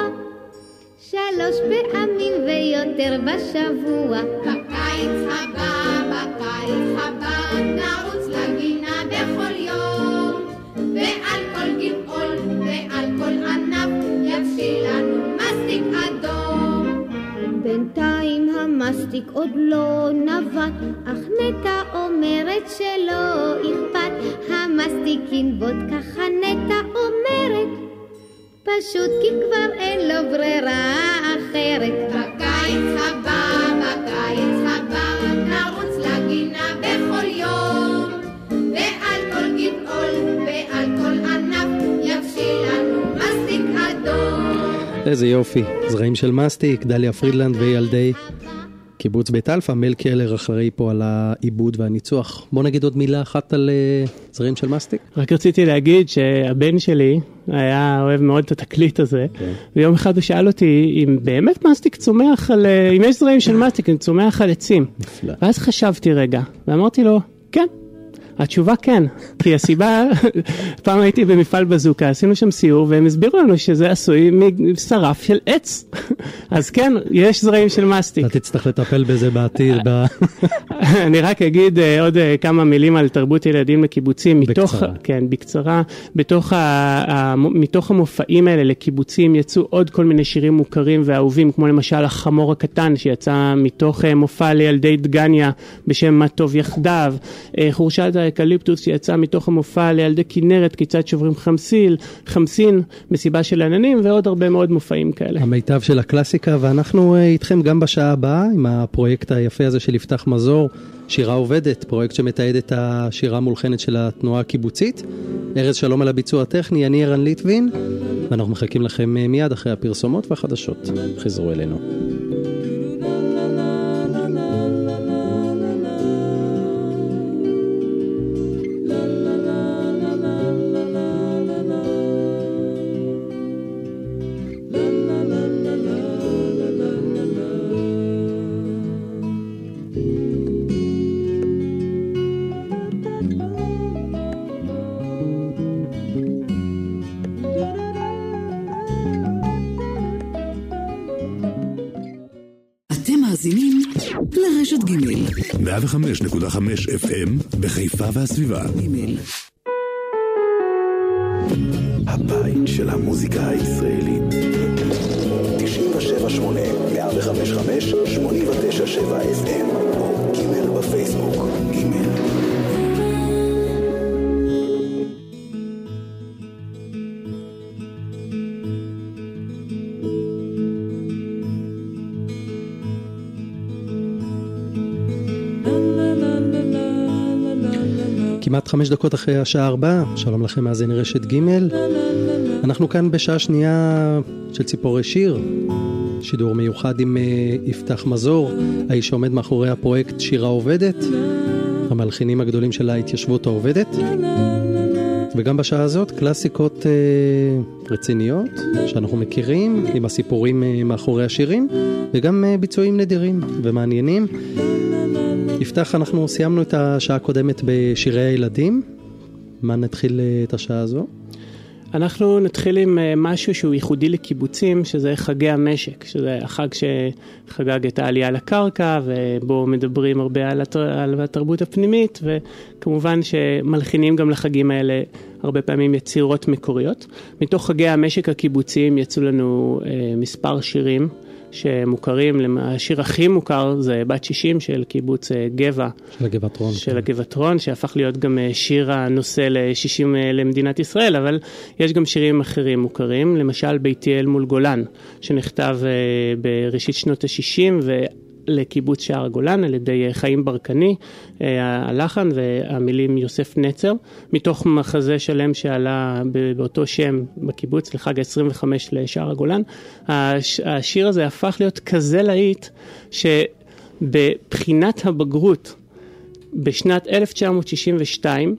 S7: שלוש פעמים ויותר בשבוע.
S8: בקיץ הבא,
S7: המסטיק עוד לא נבט, אך נטע אומרת שלא אכפת, המסטיק ינבוט ככה נטע אומרת, פשוט כי כבר אין לו ברירה אחרת.
S8: בקיץ הבא, בקיץ הבא, נרוץ לגינה בכל יום. ועל כל גבעול ועל כל ענף יבשיל לנו מסטיק אדום.
S3: איזה יופי, זרעים של מסטיק, דליה פרידלנד וילדי קיבוץ בית אלפא, מל קלר אחראי פה על העיבוד והניצוח. בוא נגיד עוד מילה אחת על אה, זרעים של מסטיק.
S2: רק רציתי להגיד שהבן שלי היה אוהב מאוד את התקליט הזה, ויום אחד הוא שאל אותי אם באמת מסטיק צומח על, אה, אם יש זרעים של מסטיק, אם צומח על עצים.
S3: נפלא.
S2: ואז חשבתי רגע, ואמרתי לו, כן. התשובה כן, כי הסיבה, פעם הייתי במפעל בזוקה, עשינו שם סיור והם הסבירו לנו שזה עשוי משרף של עץ. אז כן, יש זרעים של מסטיק.
S3: אתה תצטרך לטפל בזה בעתיד. [LAUGHS]
S2: אני רק אגיד אה, עוד אה, כמה מילים על תרבות ילדים לקיבוצים. מתוך,
S3: בקצרה.
S2: כן, בקצרה. בתוך ה, מתוך המופעים האלה לקיבוצים יצאו עוד כל מיני שירים מוכרים ואהובים, כמו למשל החמור הקטן שיצא מתוך אה, מופע לילדי דגניה בשם מה טוב יחדיו, חורשת האקליפטוס שיצא מתוך המופע לילדי כנרת, כיצד שוברים חמסיל, חמסין, מסיבה של עננים ועוד הרבה מאוד מופעים כאלה.
S3: המיטב של הקלאסיקה, ואנחנו אה, איתכם גם בשעה הבאה עם הפרויקט היפה הזה של יפתח מזור, שירה עובדת, פרויקט שמתעד את השירה המולחנת של התנועה הקיבוצית. ארז שלום על הביצוע הטכני, אני ערן ליטבין, ואנחנו מחכים לכם אה, מיד אחרי הפרסומות והחדשות. חזרו אלינו.
S4: מאזינים לרשת ג'
S9: 105.5 FM בחיפה והסביבה. הבית של המוזיקה הישראלית. 97.8, 105.5, 89.7 FM, או ג' בפייסבוק, ג'.
S3: חמש דקות אחרי השעה ארבע, שלום לכם מאזיני רשת ג', אנחנו כאן בשעה שנייה של ציפורי שיר, שידור מיוחד עם אה, יפתח מזור, האיש שעומד מאחורי הפרויקט שירה עובדת, המלחינים הגדולים של ההתיישבות העובדת, וגם בשעה הזאת קלאסיקות אה, רציניות שאנחנו מכירים, עם הסיפורים אה, מאחורי השירים, וגם אה, ביצועים נדירים ומעניינים. יפתח, אנחנו סיימנו את השעה הקודמת בשירי הילדים. מה נתחיל אה, את השעה הזו?
S2: אנחנו נתחיל עם אה, משהו שהוא ייחודי לקיבוצים, שזה חגי המשק, שזה החג שחגג את העלייה לקרקע, ובו מדברים הרבה על, הת... על התרבות הפנימית, וכמובן שמלחינים גם לחגים האלה הרבה פעמים יצירות מקוריות. מתוך חגי המשק הקיבוציים יצאו לנו אה, מספר שירים. שמוכרים, השיר הכי מוכר זה בת 60 של קיבוץ אה, גבע.
S3: של הגבעתרון.
S2: של
S3: כן.
S2: הגבעתרון, שהפך להיות גם אה, שיר הנושא ל-60 למדינת ישראל, אבל יש גם שירים אחרים מוכרים, למשל ביתי אל מול גולן, שנכתב אה, בראשית שנות ה-60 לקיבוץ שער הגולן על ידי אה, חיים ברקני, אה, הלחן והמילים יוסף נצר, מתוך מחזה שלם שעלה באותו שם בקיבוץ לחג ה-25 לשער הגולן. הש- השיר הזה הפך להיות כזה להיט, שבבחינת הבגרות בשנת 1962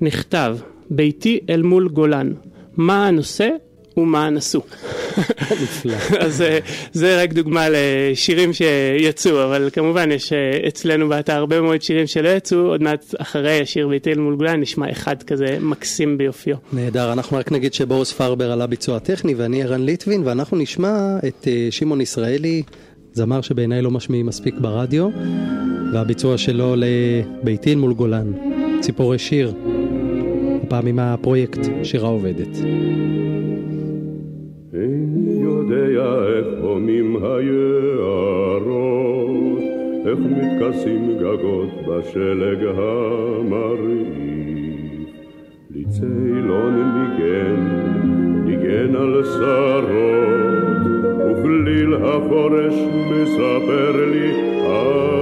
S2: נכתב ביתי אל מול גולן, מה הנושא ומה.
S3: נפלא.
S2: אז אה, זה רק דוגמה לשירים שיצאו, אבל כמובן יש אה, אצלנו באתר הרבה מאוד שירים שלא יצאו, עוד מעט אחרי השיר ביתי אל מול גולן נשמע אחד כזה מקסים ביופיו.
S3: נהדר, אנחנו רק נגיד שבוריס פרבר על הביצוע הטכני ואני ערן ליטבין ואנחנו נשמע את אה, שמעון ישראלי, זמר שבעיניי לא משמיעים מספיק ברדיו, והביצוע שלו לביתי אל מול גולן, ציפורי שיר, הפעם עם הפרויקט שירה עובדת.
S5: יודע איך הומים היערות, איך מתכסים גגות בשלג המרעיף. לי צילון ניגן, ניגן על שרות, וכליל החורש מספר לי על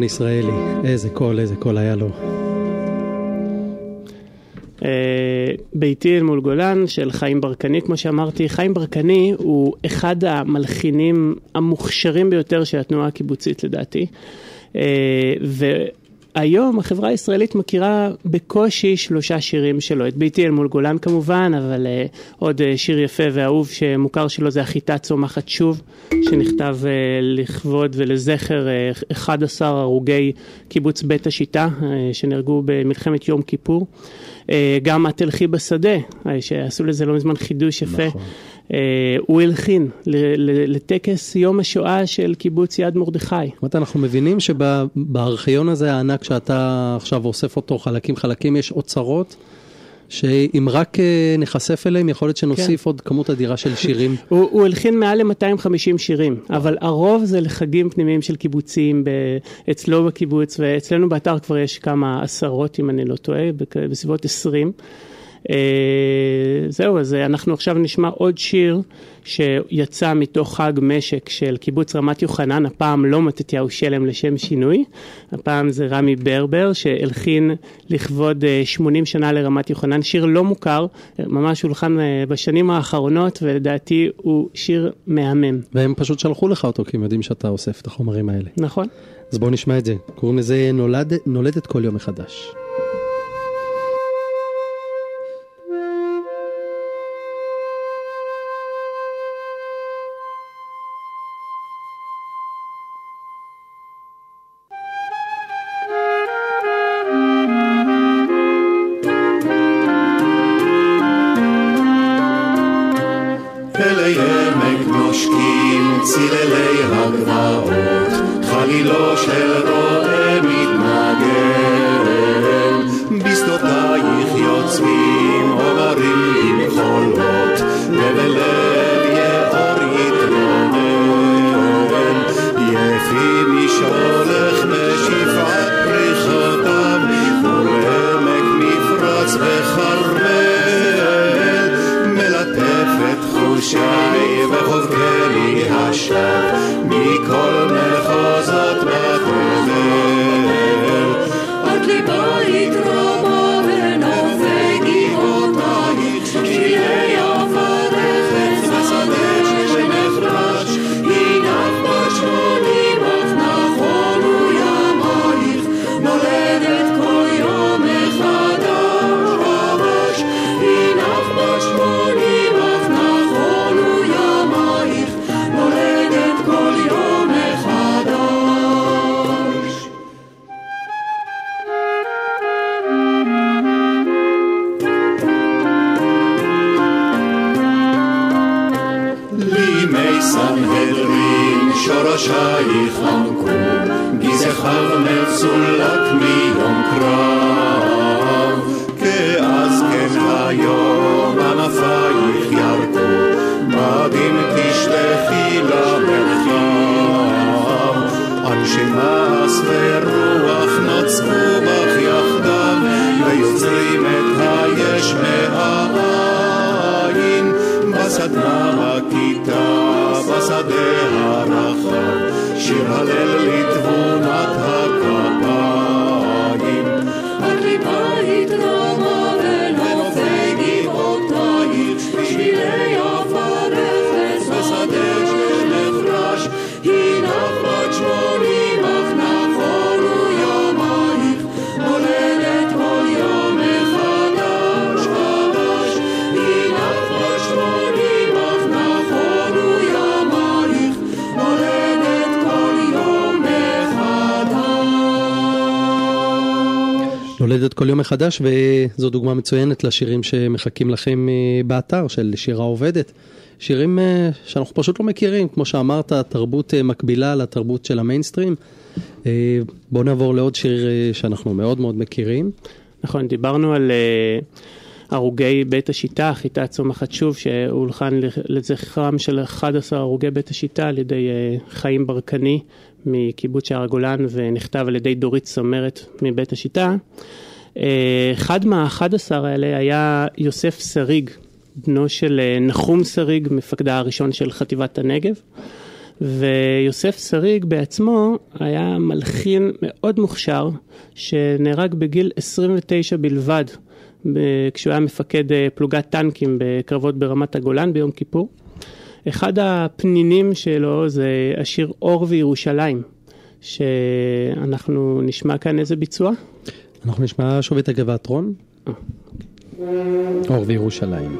S10: שמעון ישראלי, איזה קול, איזה קול היה לו.
S2: אה, ביתי אל מול גולן של חיים ברקני, כמו שאמרתי, חיים ברקני הוא אחד המלחינים המוכשרים ביותר של התנועה הקיבוצית לדעתי. אה, והיום החברה הישראלית מכירה בקושי שלושה שירים שלו, את ביתי אל מול גולן כמובן, אבל אה, עוד אה, שיר יפה ואהוב שמוכר שלו זה החיטה צומחת שוב, שנכתב אה, לכבוד ולזכר אה, 11 הרוגי קיבוץ בית השיטה אה, שנהרגו במלחמת יום כיפור. אה, גם את תלכי בשדה, אה, שעשו לזה לא מזמן חידוש יפה.
S10: נכון.
S2: אה, הוא הלחין לטקס יום השואה של קיבוץ יד מרדכי.
S10: זאת אומרת, אנחנו מבינים שבארכיון הזה הענק שאתה עכשיו אוסף אותו חלקים חלקים, יש אוצרות, שאם רק אה, נחשף אליהם, יכול להיות שנוסיף עוד כמות אדירה של שירים. [LAUGHS]
S2: הוא, הוא הלחין מעל ל-250 שירים, אבל הרוב זה לחגים פנימיים של קיבוצים ב- אצלו בקיבוץ, ואצלנו באתר כבר יש כמה עשרות, אם אני לא טועה, בסביבות 20. אה, זהו, אז אה, אנחנו עכשיו נשמע עוד שיר שיצא מתוך חג משק של קיבוץ רמת יוחנן, הפעם לא מתתיהו שלם לשם שינוי, הפעם זה רמי ברבר שהלחין לכבוד אה, 80 שנה לרמת יוחנן, שיר לא מוכר, אה, ממש הולחן אה, בשנים האחרונות ולדעתי הוא שיר מהמם,
S10: והם פשוט שלחו לך אותו, כי הם יודעים שאתה אוסף את החומרים האלה.
S2: נכון?
S10: אז בואו נשמע את זה. קוראים לזה נולד, נולדת כל יום מחדש.
S11: נולדת כל יום מחדש,
S6: וזו דוגמה מצוינת לשירים שמחכים לכם אה, באתר של שירה עובדת. שירים אה, שאנחנו פשוט לא מכירים, כמו שאמרת, תרבות אה, מקבילה לתרבות של המיינסטרים. בואו נעבור לעוד שיר שאנחנו מאוד מאוד מכירים.
S2: נכון, דיברנו על הרוגי בית השיטה, חיטה צומחת שוב, שהולחן לזכרם של 11 הרוגי בית השיטה על ידי חיים ברקני מקיבוץ שער הגולן ונכתב על ידי דורית סומרת מבית השיטה. אה, אחד מה-11 האלה היה יוסף שריג, בנו של אה, נחום שריג, מפקדה הראשון של חטיבת הנגב. ויוסף שריג בעצמו היה מלחין מאוד מוכשר, שנהרג בגיל 29 בלבד, ב- כשהוא היה מפקד אה, פלוגת טנקים בקרבות ברמת הגולן ביום כיפור. אחד הפנינים שלו זה השיר אור וירושלים, שאנחנו נשמע כאן איזה ביצוע.
S6: אנחנו נשמע שוב את הגבעת רון. אור וירושלים.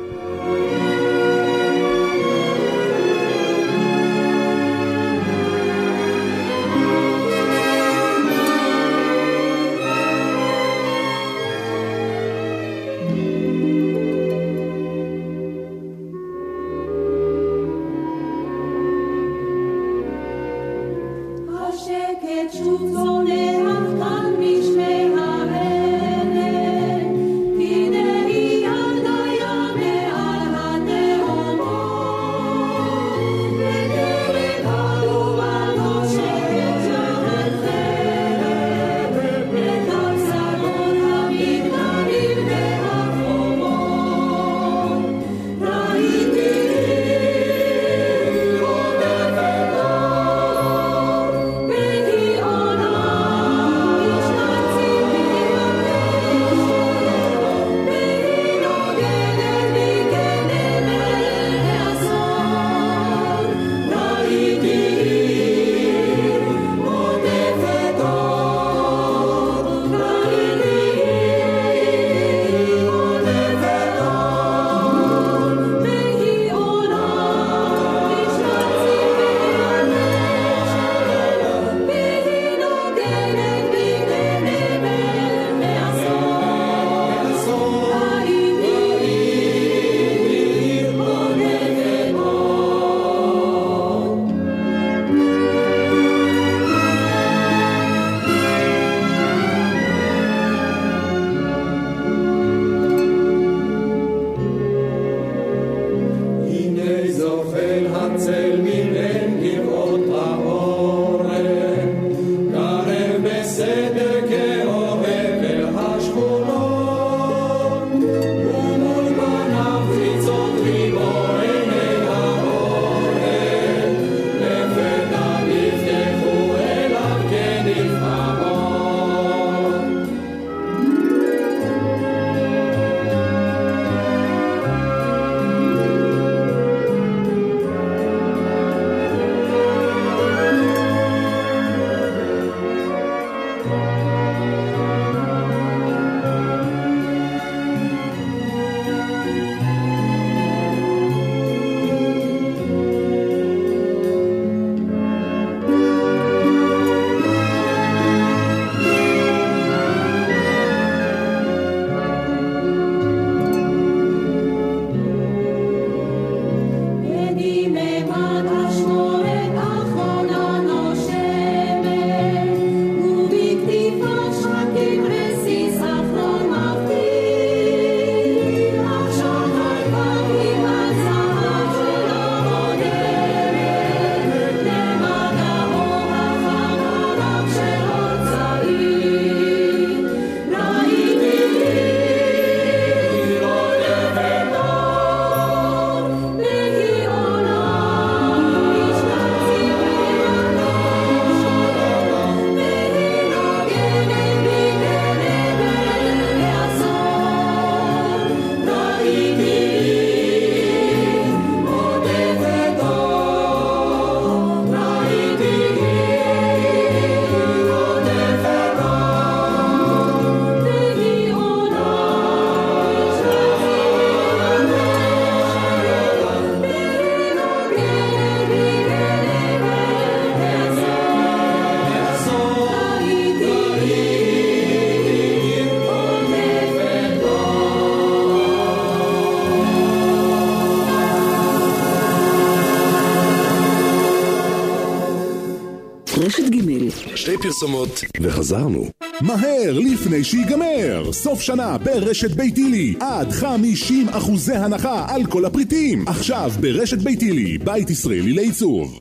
S9: פרסומות וחזרנו. מהר לפני שיגמר! סוף שנה ברשת ביתילי עד 50 אחוזי הנחה על כל הפריטים עכשיו ברשת ביתילי, בית ישראלי לעיצוב.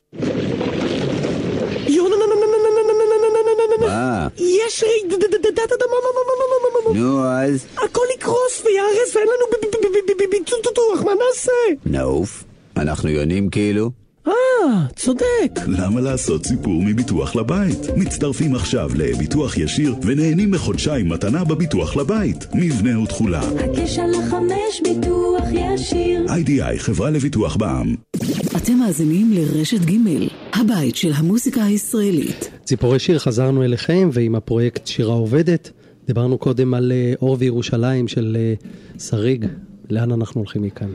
S12: מה?
S13: יש רעידת אדמה,
S12: נו אז?
S13: הכל יקרוס ויהרס ואין לנו ביטוח, מה נעשה?
S12: נעוף. אנחנו יונים כאילו?
S13: צודק.
S9: למה לעשות סיפור מביטוח לבית? מצטרפים עכשיו לביטוח ישיר ונהנים מחודשיים מתנה בביטוח לבית. מבנה ותכולה.
S8: הקש על החמש ביטוח ישיר.
S9: איי-די-איי, חברה לביטוח בע"מ.
S4: אתם מאזינים לרשת ג' הבית של המוסיקה הישראלית.
S3: ציפורי שיר חזרנו אליכם ועם הפרויקט שירה עובדת. דיברנו קודם על אה, אור וירושלים של אה, שריג. לאן אנחנו הולכים מכאן?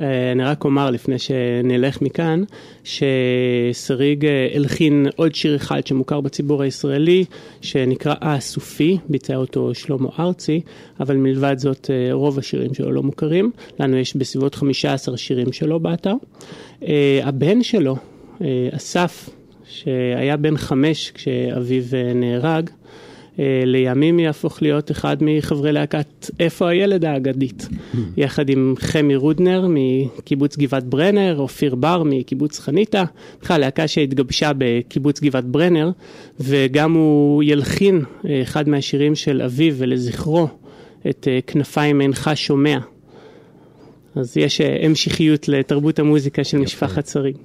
S2: אה, אני רק אומר לפני שנלך מכאן, ששריג אה, הלחין עוד שיר אחד שמוכר בציבור הישראלי, שנקרא האסופי, ביצע אותו שלמה ארצי, אבל מלבד זאת אה, רוב השירים שלו לא מוכרים. לנו יש בסביבות 15 שירים שלו באתר. הבן שלו, אסף, שהיה בן חמש כשאביו נהרג, לימים יהפוך להיות אחד מחברי להקת איפה הילד האגדית, יחד עם חמי רודנר מקיבוץ גבעת ברנר, אופיר בר מקיבוץ חניתה, בכלל להקה שהתגבשה בקיבוץ גבעת ברנר, וגם הוא ילחין אה, אחד מהשירים של אביו ולזכרו, את אה, כנפיים אינך שומע. אז יש אה, המשכיות לתרבות המוזיקה של משפחת שריג.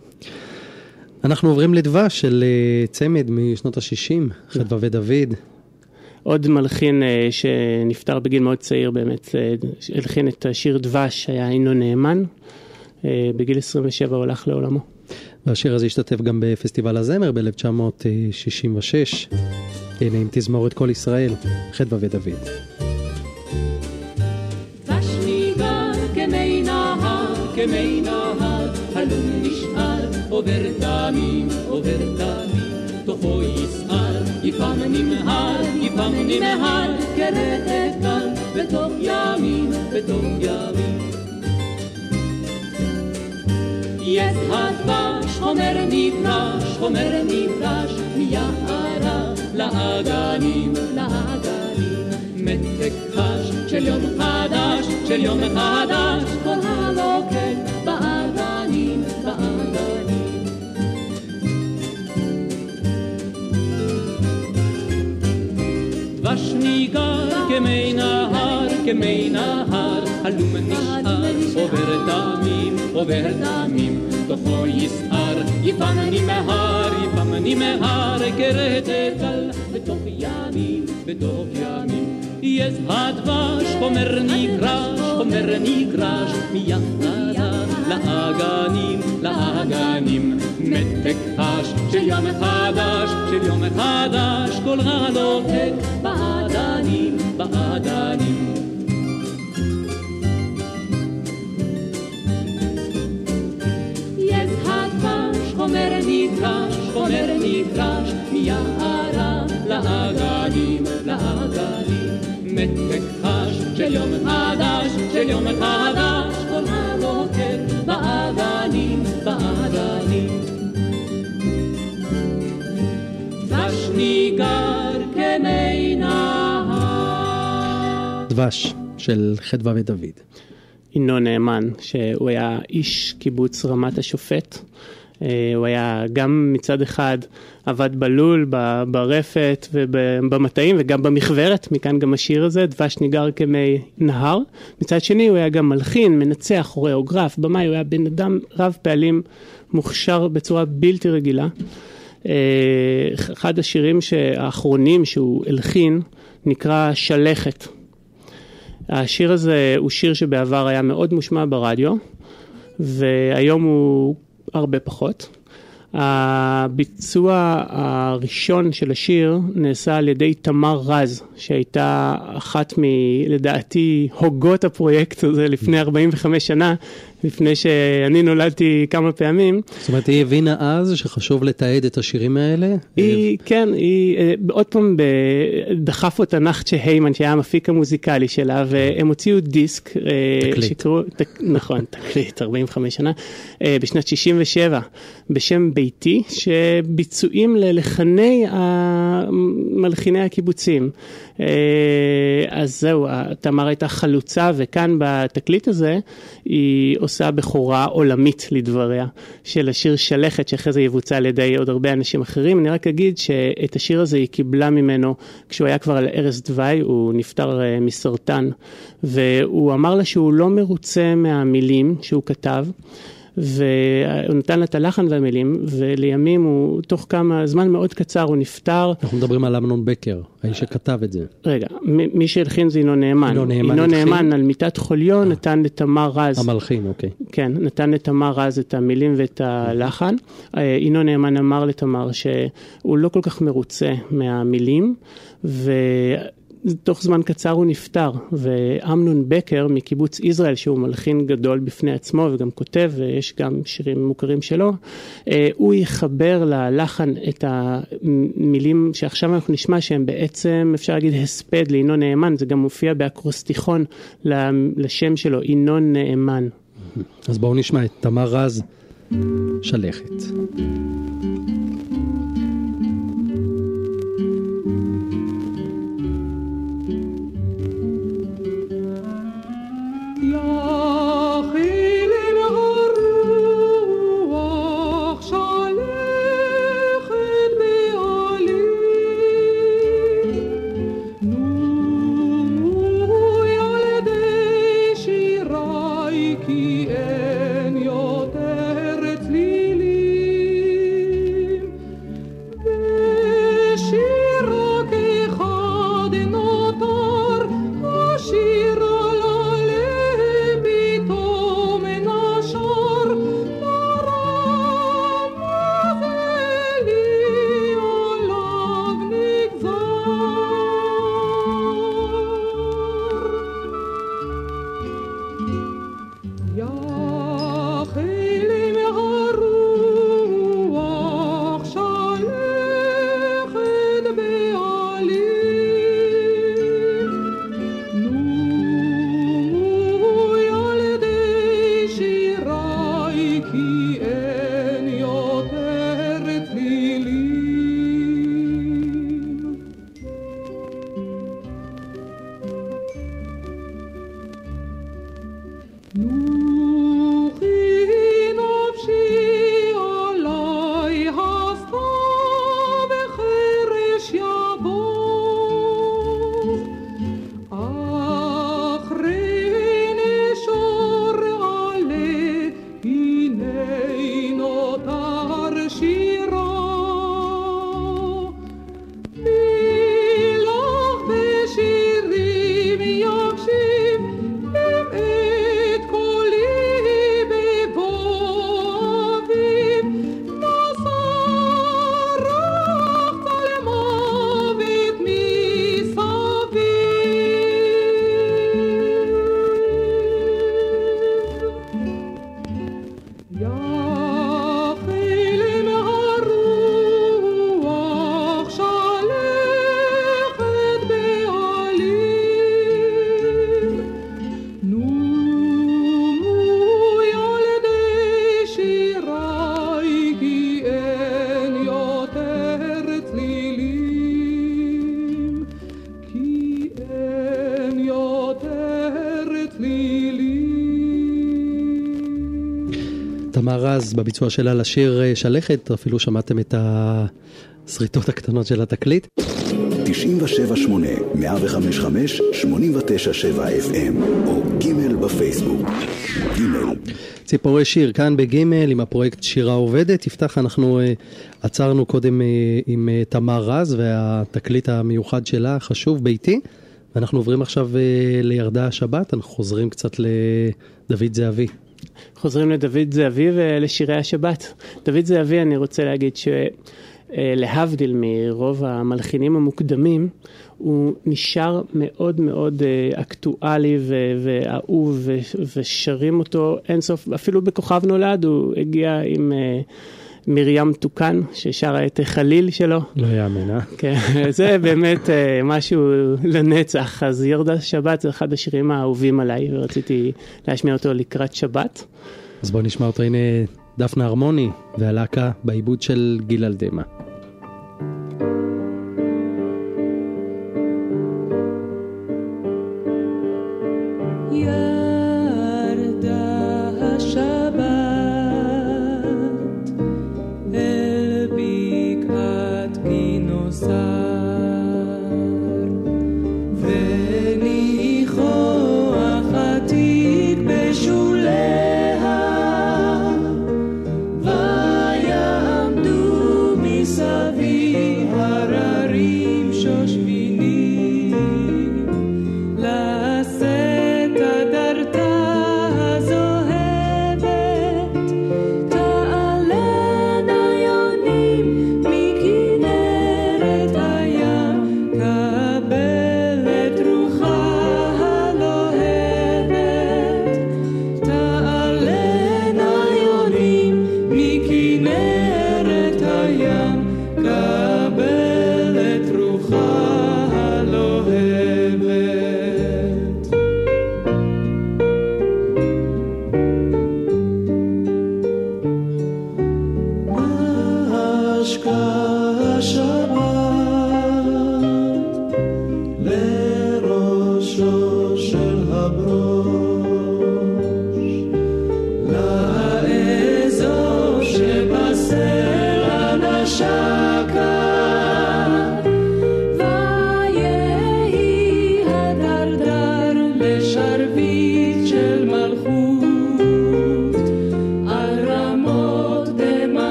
S3: אנחנו עוברים לדבש של אה, צמד משנות ה-60, חדווה ודוד.
S2: עוד מלחין אה, שנפטר בגיל מאוד צעיר באמת, אה, הלחין את השיר דבש, היה אינו נאמן. אה, בגיל 27 הוא הלך לעולמו.
S3: והשיר הזה השתתף גם בפסטיבל הזמר ב-1966. הנה עם תזמורת כל ישראל, חדווה ודוד.
S14: כמי נהר, כמי נהר, הלום נשאר, עובר דמים, עובר דמים, תוכו יסער, יפעם נמהר, יפעם נמהר, כרתת כאן, בתוך ימים, בתוך ימים. יש הדבש, חומר נדרש, חומר נדרש, מיערה לאגנים, לאגנים. מתק חש של יום חדש, של יום חדש, כל הלוקק באגנים, דבש ניגר כמי נהר, כמי נהר, הלום נשאר, עובר דמים, עובר דמים, תוכו יסער, יפעם נמהר, יפעם נמהר, כרתת גל, בתוך ימים, בתוך ימים. יש הדבש, חומר נגרש, חומר נגרש, מיחדה לאגנים, לאגנים. מתק חש של יום חדש, של יום חדש, כל הלוקק באדנים, באדנים. יש הדבש, חומר נדרש, חומר נדרש, מיערה לאגנים, לאגנים. מתק חש של יום חדש, של יום חדש, כל הלוקק באגנים, באגנים. דבש ניגר כמי נהר.
S3: דבש של חדווה ודוד.
S2: ינון נאמן, שהוא היה איש קיבוץ רמת השופט. אה, הוא היה גם מצד אחד עבד בלול, ברפת ובמטעים וגם במכוורת, מכאן גם השיר הזה, דבש ניגר כמי נהר. מצד שני הוא היה גם מלחין, מנצח, כוריאוגרף, במאי, הוא היה בן אדם רב פעלים, מוכשר בצורה בלתי רגילה. אה, אחד השירים האחרונים שהוא הלחין נקרא שלכת. השיר הזה הוא שיר שבעבר היה מאוד מושמע ברדיו, והיום הוא הרבה פחות. הביצוע הראשון של השיר נעשה על ידי תמר רז, שהייתה אחת מ... לדעתי, הוגות הפרויקט הזה לפני 45 שנה, לפני שאני נולדתי כמה פעמים.
S15: זאת אומרת, היא הבינה אז שחשוב לתעד את השירים האלה?
S2: היא, כן, היא אה, עוד פעם דחף אותה נחצ'ה היימן, שהיה המפיק המוזיקלי שלה, והם הוציאו דיסק. אה,
S15: תקליט.
S2: שקראו, תק, נכון, תקליט, 45 שנה, אה, בשנת 67, בשם ביתי, שביצועים ללחני מלחיני הקיבוצים. אה, אז זהו, תמר הייתה חלוצה, וכאן בתקליט הזה היא עושה בכורה עולמית לדבריה, של השיר שלכת, שאחרי זה יבוצע על ידי עוד הרבה אנשים אחרים. אני רק אגיד שאת השיר הזה היא קיבלה ממנו כשהוא היה כבר על ערש דווי, הוא נפטר אה, מסרטן, והוא אמר לה שהוא לא מרוצה מהמילים שהוא כתב. והוא נתן לה את הלחן והמילים, ולימים הוא, תוך כמה, זמן מאוד קצר הוא נפטר.
S15: אנחנו מדברים על אמנון בקר, האיש שכתב את זה.
S2: רגע, מי שהלחין זה ינון נאמן.
S15: ינון נאמן
S2: ינון? נאמן על מיטת חוליו נתן לתמר רז.
S15: המלחין, אוקיי.
S2: כן, נתן לתמר רז את המילים ואת הלחן. אה, ינון נאמן אמר לתמר שהוא לא כל כך מרוצה מהמילים, ותוך זמן קצר הוא נפטר. ואמנון בקר מקיבוץ יזרעאל, שהוא מלחין גדול בפני עצמו וגם כותב, ויש גם שירים מוכרים שלו, אה, הוא יחבר ללחן את המילים שעכשיו אנחנו נשמע שהם בעצם, אפשר להגיד, הספד לינון נאמן, זה גם מופיע באקרוסטיכון לשם שלו, ינון נאמן.
S15: אז בואו נשמע את תמר רז, שלכת. תמר רז בביצוע שלה לשיר אה, שלכת, אפילו שמעתם את השריטות הקטנות של התקליט.
S9: 97.8, 105.5, 89.7 FM, או ג' בפייסבוק. ג'
S15: ציפורי שיר כאן בגימל עם הפרויקט שירה עובדת. יפתח, אנחנו uh, עצרנו קודם uh, עם uh, תמר רז והתקליט המיוחד שלה, חשוב, ביתי. ואנחנו עוברים עכשיו uh, לירדה השבת, אנחנו חוזרים קצת לדוד זהבי.
S2: חוזרים לדוד זהבי ולשירי השבת. דוד זהבי, אני רוצה להגיד ש... אה, מרוב המלחינים המוקדמים, הוא נשאר מאוד מאוד אה, אקטואלי ואהוב ושרים אותו אינסוף, אפילו בכוכב נולד הוא הגיע עם אה, מרים תוקן ששרה את חליל שלו.
S1: לא יאמן, אה?
S2: כן, [LAUGHS] זה באמת אה, משהו לנצח, אז ירדה שבת זה אחד השירים האהובים עליי ורציתי להשמיע אותו לקראת שבת.
S1: אז בוא נשמע אותו, הנה דפנה הרמוני והלהקה בעיבוד של גיל אלדמה.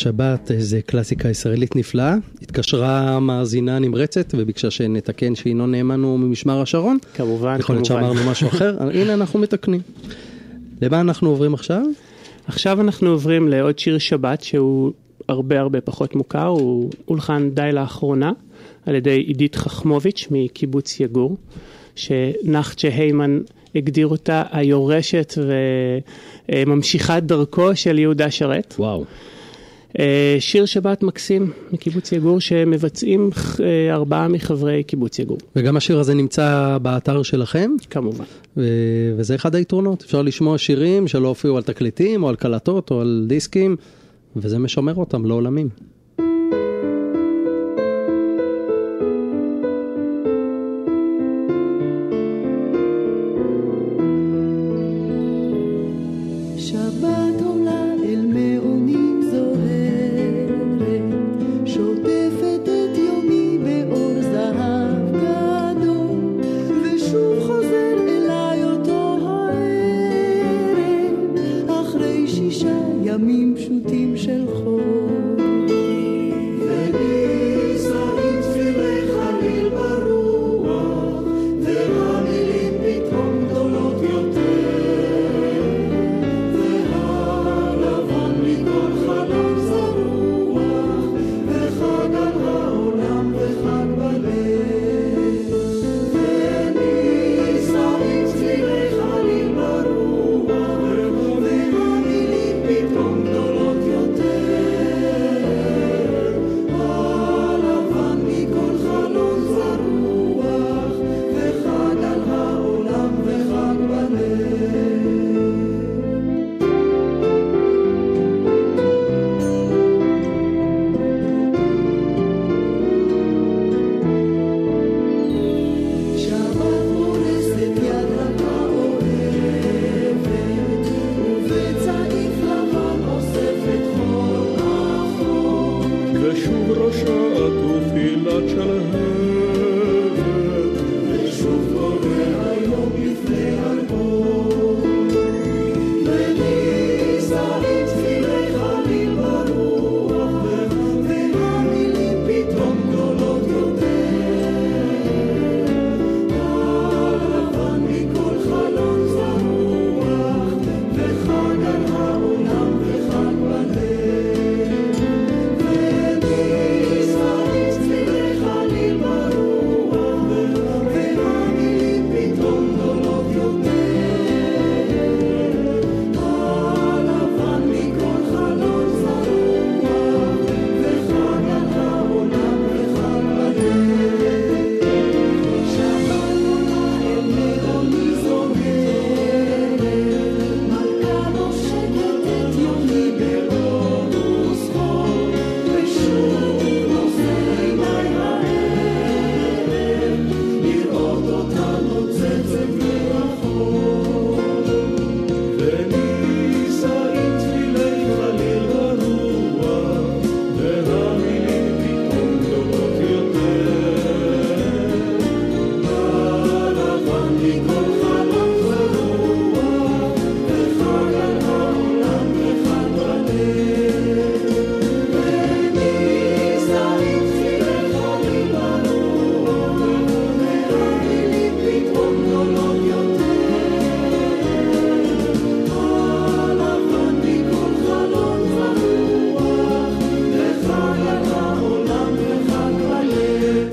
S3: השבת,
S1: איזה קלאסיקה ישראלית נפלאה. התקשרה מאזינה נמרצת וביקשה שנתקן שינון נאמן הוא ממשמר השרון.
S2: כמובן,
S1: יכול להיות
S2: כמובן.
S1: שאמרנו משהו אחר, [LAUGHS] הנה אנחנו מתקנים. למה אנחנו עוברים עכשיו?
S2: עכשיו אנחנו עוברים לעוד שיר שבת שהוא הרבה הרבה פחות מוכר, הוא הולחן די לאחרונה על ידי עידית חכמוביץ' מקיבוץ יגור, שנחצ'ה היימן הגדיר אותה היורשת וממשיכת דרכו של יהודה שרת.
S1: וואו.
S2: אה, שיר שבת מקסים מקיבוץ יגור שמבצעים אה, ארבעה מחברי קיבוץ יגור.
S1: וגם השיר הזה נמצא באתר שלכם,
S2: כמובן.
S1: ו- וזה אחד היתרונות. אפשר לשמוע שירים שלא הופיעו על תקליטים או על קלטות או על דיסקים, וזה משמר אותם לעולמים.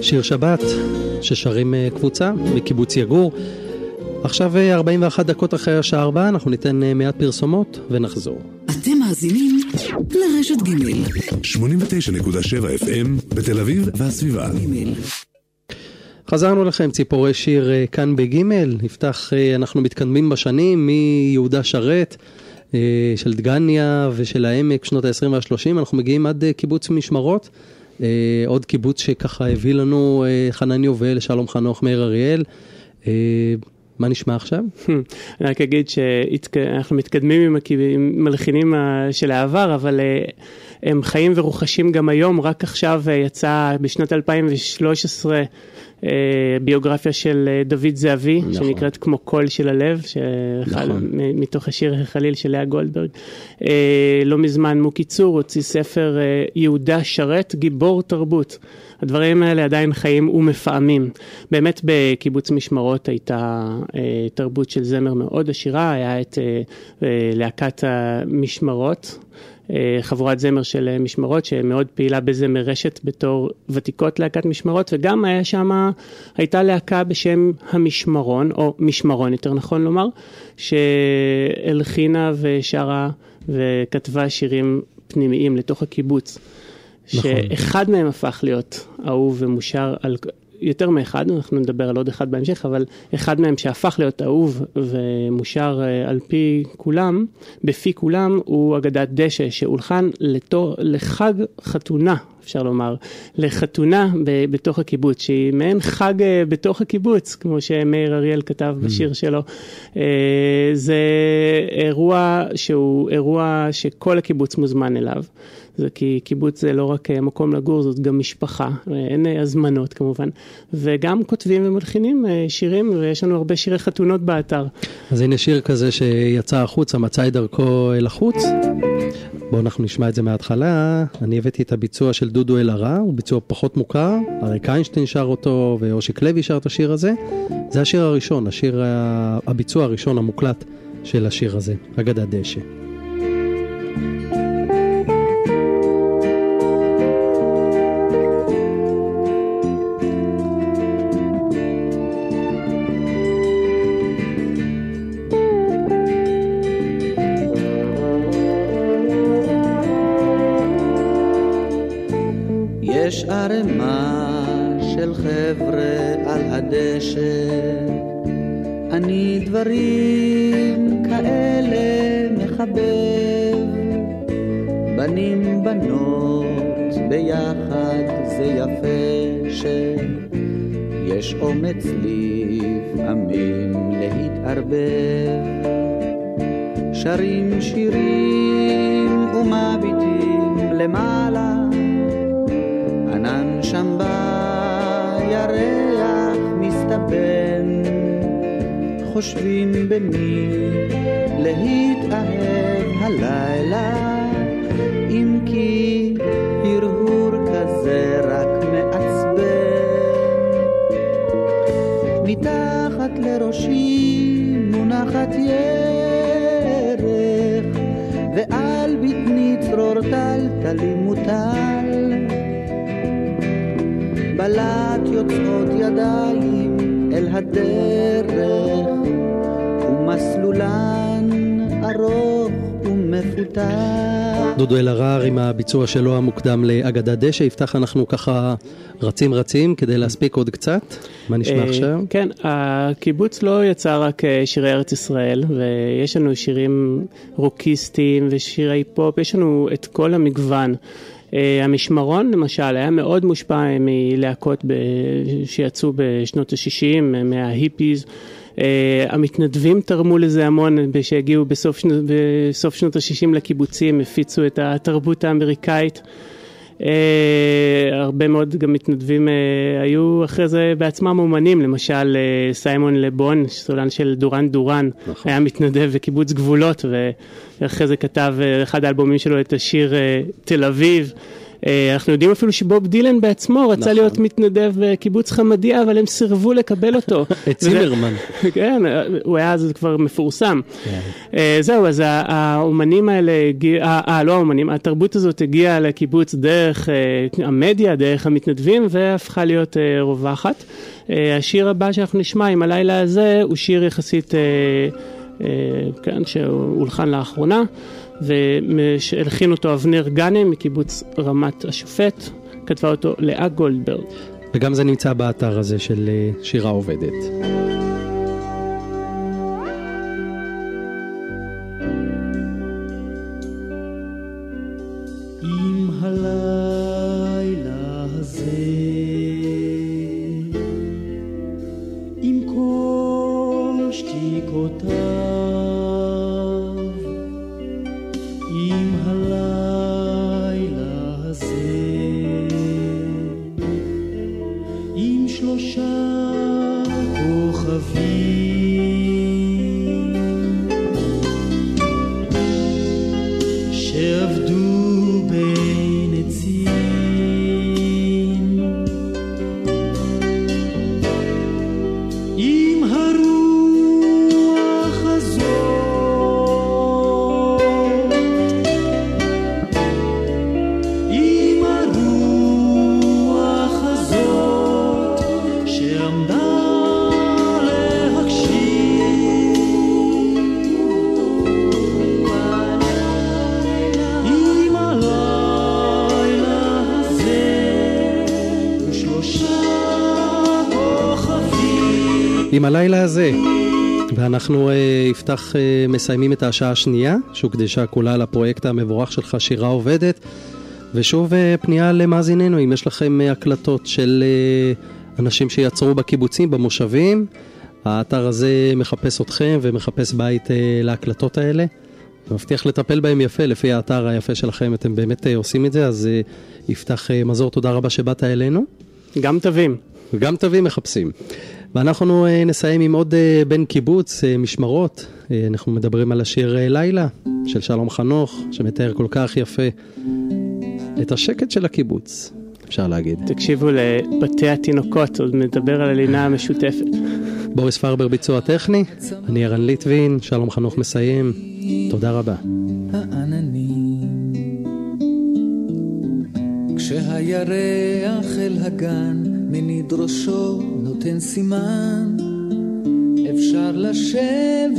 S3: שיר שבת ששרים אה, קבוצה מקיבוץ יגור. עכשיו אה, 41 דקות אחרי השעה 4, אנחנו ניתן אה, מעט פרסומות ונחזור.
S4: אתם מאזינים לרשת ג'
S9: 89.7 FM בתל אביב והסביבה.
S3: חזרנו לכם, ציפורי שיר אה, כאן בגימל, נפתח, אה, אנחנו מתקדמים בשנים מיהודה שרת, אה, של דגניה ושל העמק, שנות ה-20 וה-30, אנחנו מגיעים עד אה, קיבוץ משמרות, אה, עוד קיבוץ שככה הביא לנו אה, חנן יובל, שלום חנוך, מאיר אריאל. אה, מה נשמע עכשיו? [LAUGHS]
S2: אני רק אגיד שאנחנו מתקדמים עם הכ- עם מלחינים ה- של העבר, אבל אה, הם חיים ורוחשים גם היום, רק עכשיו אה, יצא בשנת 2013 אה, ביוגרפיה של אה, דוד זהבי,
S3: נכון.
S2: שנקראת כמו קול של הלב, שאחד
S3: נכון.
S2: מתוך השיר חליל של לאה גולדברג. לא מזמן מוקי צור הוציא ספר יהודה שרת, גיבור תרבות. הדברים האלה עדיין חיים ומפעמים. באמת בקיבוץ משמרות הייתה אה, תרבות של זמר מאוד עשירה, היה את אה, אה, להקת המשמרות. אה, חבורת זמר של אה, משמרות שמאוד פעילה בזמר רשת בתור ותיקות להקת משמרות וגם היה שם, הייתה להקה בשם המשמרון, או משמרון יותר נכון לומר, שהלחינה ושרה וכתבה שירים פנימיים לתוך הקיבוץ.
S3: נכון.
S2: שאחד מהם הפך להיות אהוב ומושר על... יותר מאחד, אנחנו נדבר על עוד אחד בהמשך, אבל אחד מהם שהפך להיות אהוב ומושר אה, על פי כולם, בפי כולם, הוא אגדת דשא שהולחן לתו, לחג חתונה, אפשר לומר, לחתונה ב, בתוך הקיבוץ, שהיא מעין חג אה, בתוך הקיבוץ, כמו שמאיר אריאל כתב בשיר שלו. אה, זה אירוע שהוא אירוע שכל הקיבוץ מוזמן אליו. זה כי קיבוץ זה לא רק אה, מקום לגור, זאת גם משפחה, אה, אין אה, הזמנות כמובן, וגם כותבים ומלחינים שירים, ויש לנו הרבה שירי חתונות באתר.
S3: אז הנה שיר כזה שיצא החוצה, מצא את דרכו אל החוץ. בואו אנחנו נשמע את זה מההתחלה. אני הבאתי את הביצוע של דודו אלהרר, הוא ביצוע פחות מוכר, אריק איינשטיין שר אותו ואושיק לוי שר את השיר הזה. זה השיר הראשון, השיר, הביצוע הראשון המוקלט של השיר הזה, אגדת דשא.
S16: דברים כאלה מחבב, בנים בנות ביחד זה יפה שיש אומץ לפעמים להתערבב. שרים שירים ומביטים למעלה, חושבים במי להתאהב הלילה, אם כי הרהור כזה רק מעצבן. מתחת לראשי מונחת ירך, ועל בטני צרור טלטלי מוטל. בלט יוצאות ידיים אל הדרך, ומסלולן ארוך ומפותח.
S3: דודו אלהרר עם הביצוע שלו המוקדם לאגדת דשא, יפתח אנחנו ככה רצים רצים כדי להספיק עוד קצת, מה נשמע
S2: אה,
S3: עכשיו?
S2: כן, הקיבוץ לא יצא רק אה, שירי ארץ ישראל, ויש לנו שירים רוקיסטיים ושירי פופ, יש לנו את כל המגוון. Uh, המשמרון למשל היה מאוד מושפע מלהקות שיצאו בשנות ה-60, מההיפיז. Uh, המתנדבים תרמו לזה המון, שהגיעו בסוף, בסוף שנות ה-60 לקיבוצים, הפיצו את התרבות האמריקאית. Uh, הרבה מאוד גם מתנדבים uh, היו אחרי זה בעצמם אומנים, למשל uh, סיימון לבון, סולן של דורן דורן, נכון. היה מתנדב בקיבוץ גבולות ואחרי זה כתב uh, אחד האלבומים שלו את השיר uh, תל אביב. אה, אנחנו יודעים אפילו שבוב דילן בעצמו רצה נכון. להיות מתנדב בקיבוץ חמדיה, אבל הם סירבו לקבל אותו. [LAUGHS]
S3: את צימרמן. [LAUGHS]
S2: כן, הוא היה אז כבר מפורסם. כן. אה, זהו, אז האומנים האלה, אה, לא האומנים, התרבות הזאת הגיעה לקיבוץ דרך המדיה, דרך המתנדבים, והפכה להיות רווחת. השיר הבא שאנחנו נשמע עם הלילה הזה, הוא שיר יחסית, כן, שהולחן לאחרונה. והלחין אותו אבנר גאנם מקיבוץ רמת השופט, כתבה אותו לאה גולדברג.
S3: וגם זה נמצא באתר הזה של אה, שירה עובדת. עם הלילה הזה. ואנחנו uh, יפתח uh, מסיימים את השעה השנייה, שהוקדשה כולה לפרויקט המבורך שלך, שירה עובדת. ושוב uh, פנייה למאזיננו, אם יש לכם uh, הקלטות של uh, אנשים שיצרו בקיבוצים, במושבים, האתר הזה מחפש אתכם ומחפש בית uh, להקלטות האלה. מבטיח לטפל בהם יפה, לפי האתר היפה שלכם, אתם באמת uh, עושים את זה, אז uh, יפתח uh, מזור, תודה רבה שבאת אלינו.
S2: גם תווים.
S3: וגם תווים מחפשים. ואנחנו אה, נסיים עם עוד אה, בן קיבוץ, אה, משמרות. אנחנו מדברים על השיר לילה של שלום חנוך, שמתאר כל כך יפה את השקט של הקיבוץ, אפשר להגיד.
S2: תקשיבו לבתי התינוקות, עוד מדבר על הלינה המשותפת.
S3: בוריס פרבר ביצוע טכני, אני ערן ליטבין, שלום חנוך מסיים, תודה רבה.
S17: כשהירח אל הגן מניד ראשו נותן סימן. אפשר לשבת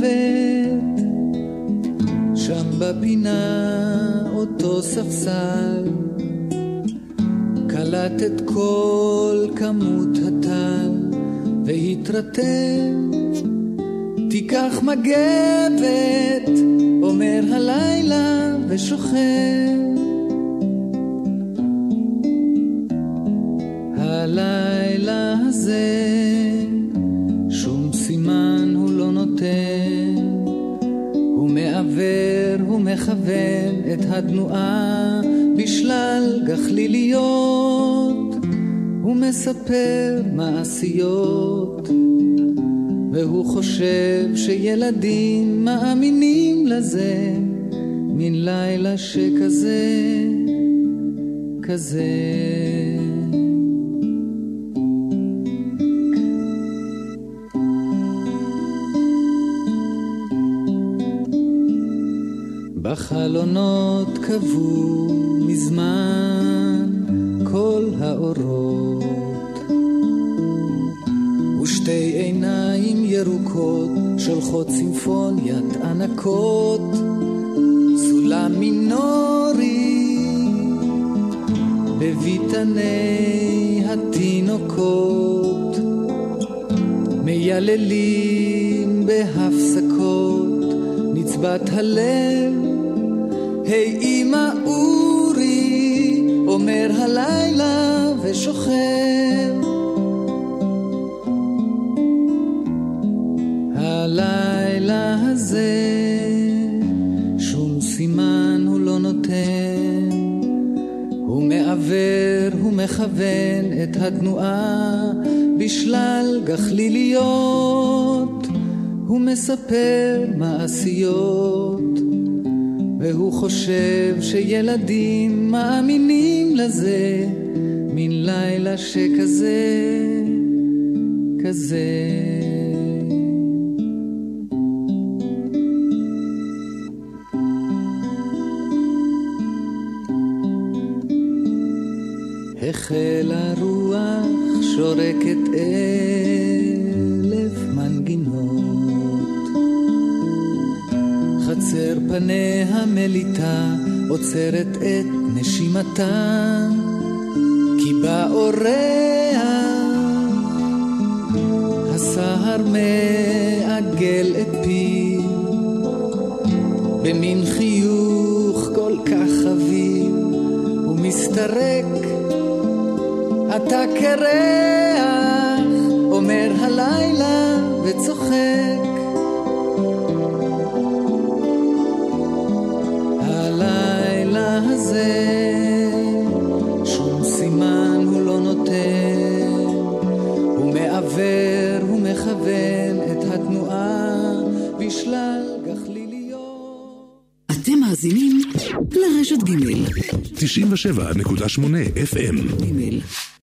S17: שם בפינה אותו ספסל. קלט את כל כמות הטל והתרתם. תיקח מגבת אומר הלילה ושוכב הלילה הזה שום סימן הוא לא נותן. הוא מעוור, הוא מכוון את התנועה בשלל גחליליות. הוא מספר מעשיות והוא חושב שילדים מאמינים לזה. מן לילה שכזה כזה בחלונות קבעו מזמן כל האורות. ושתי עיניים ירוקות שולחות סימפוניית ענקות סולם מינורי בביתני התינוקות. מייללים בהפסקות נצבת הלב היי אמא אורי, אומר הלילה ושוכב. הלילה הזה שום סימן הוא לא נותן, הוא מעוור, הוא מכוון את התנועה בשלל גחליליות, הוא מספר מעשיות. והוא חושב שילדים מאמינים לזה, מן לילה שכזה, כזה. החלה רוח שורקת אלף מנגינות חצר פניה מליטה עוצרת את נשימתה כי באורח הסהר מעגל את פיו. במין חיוך כל כך חביב ומסתרק אתה קרח
S4: לרשת ג'
S9: 97.8 FM ג'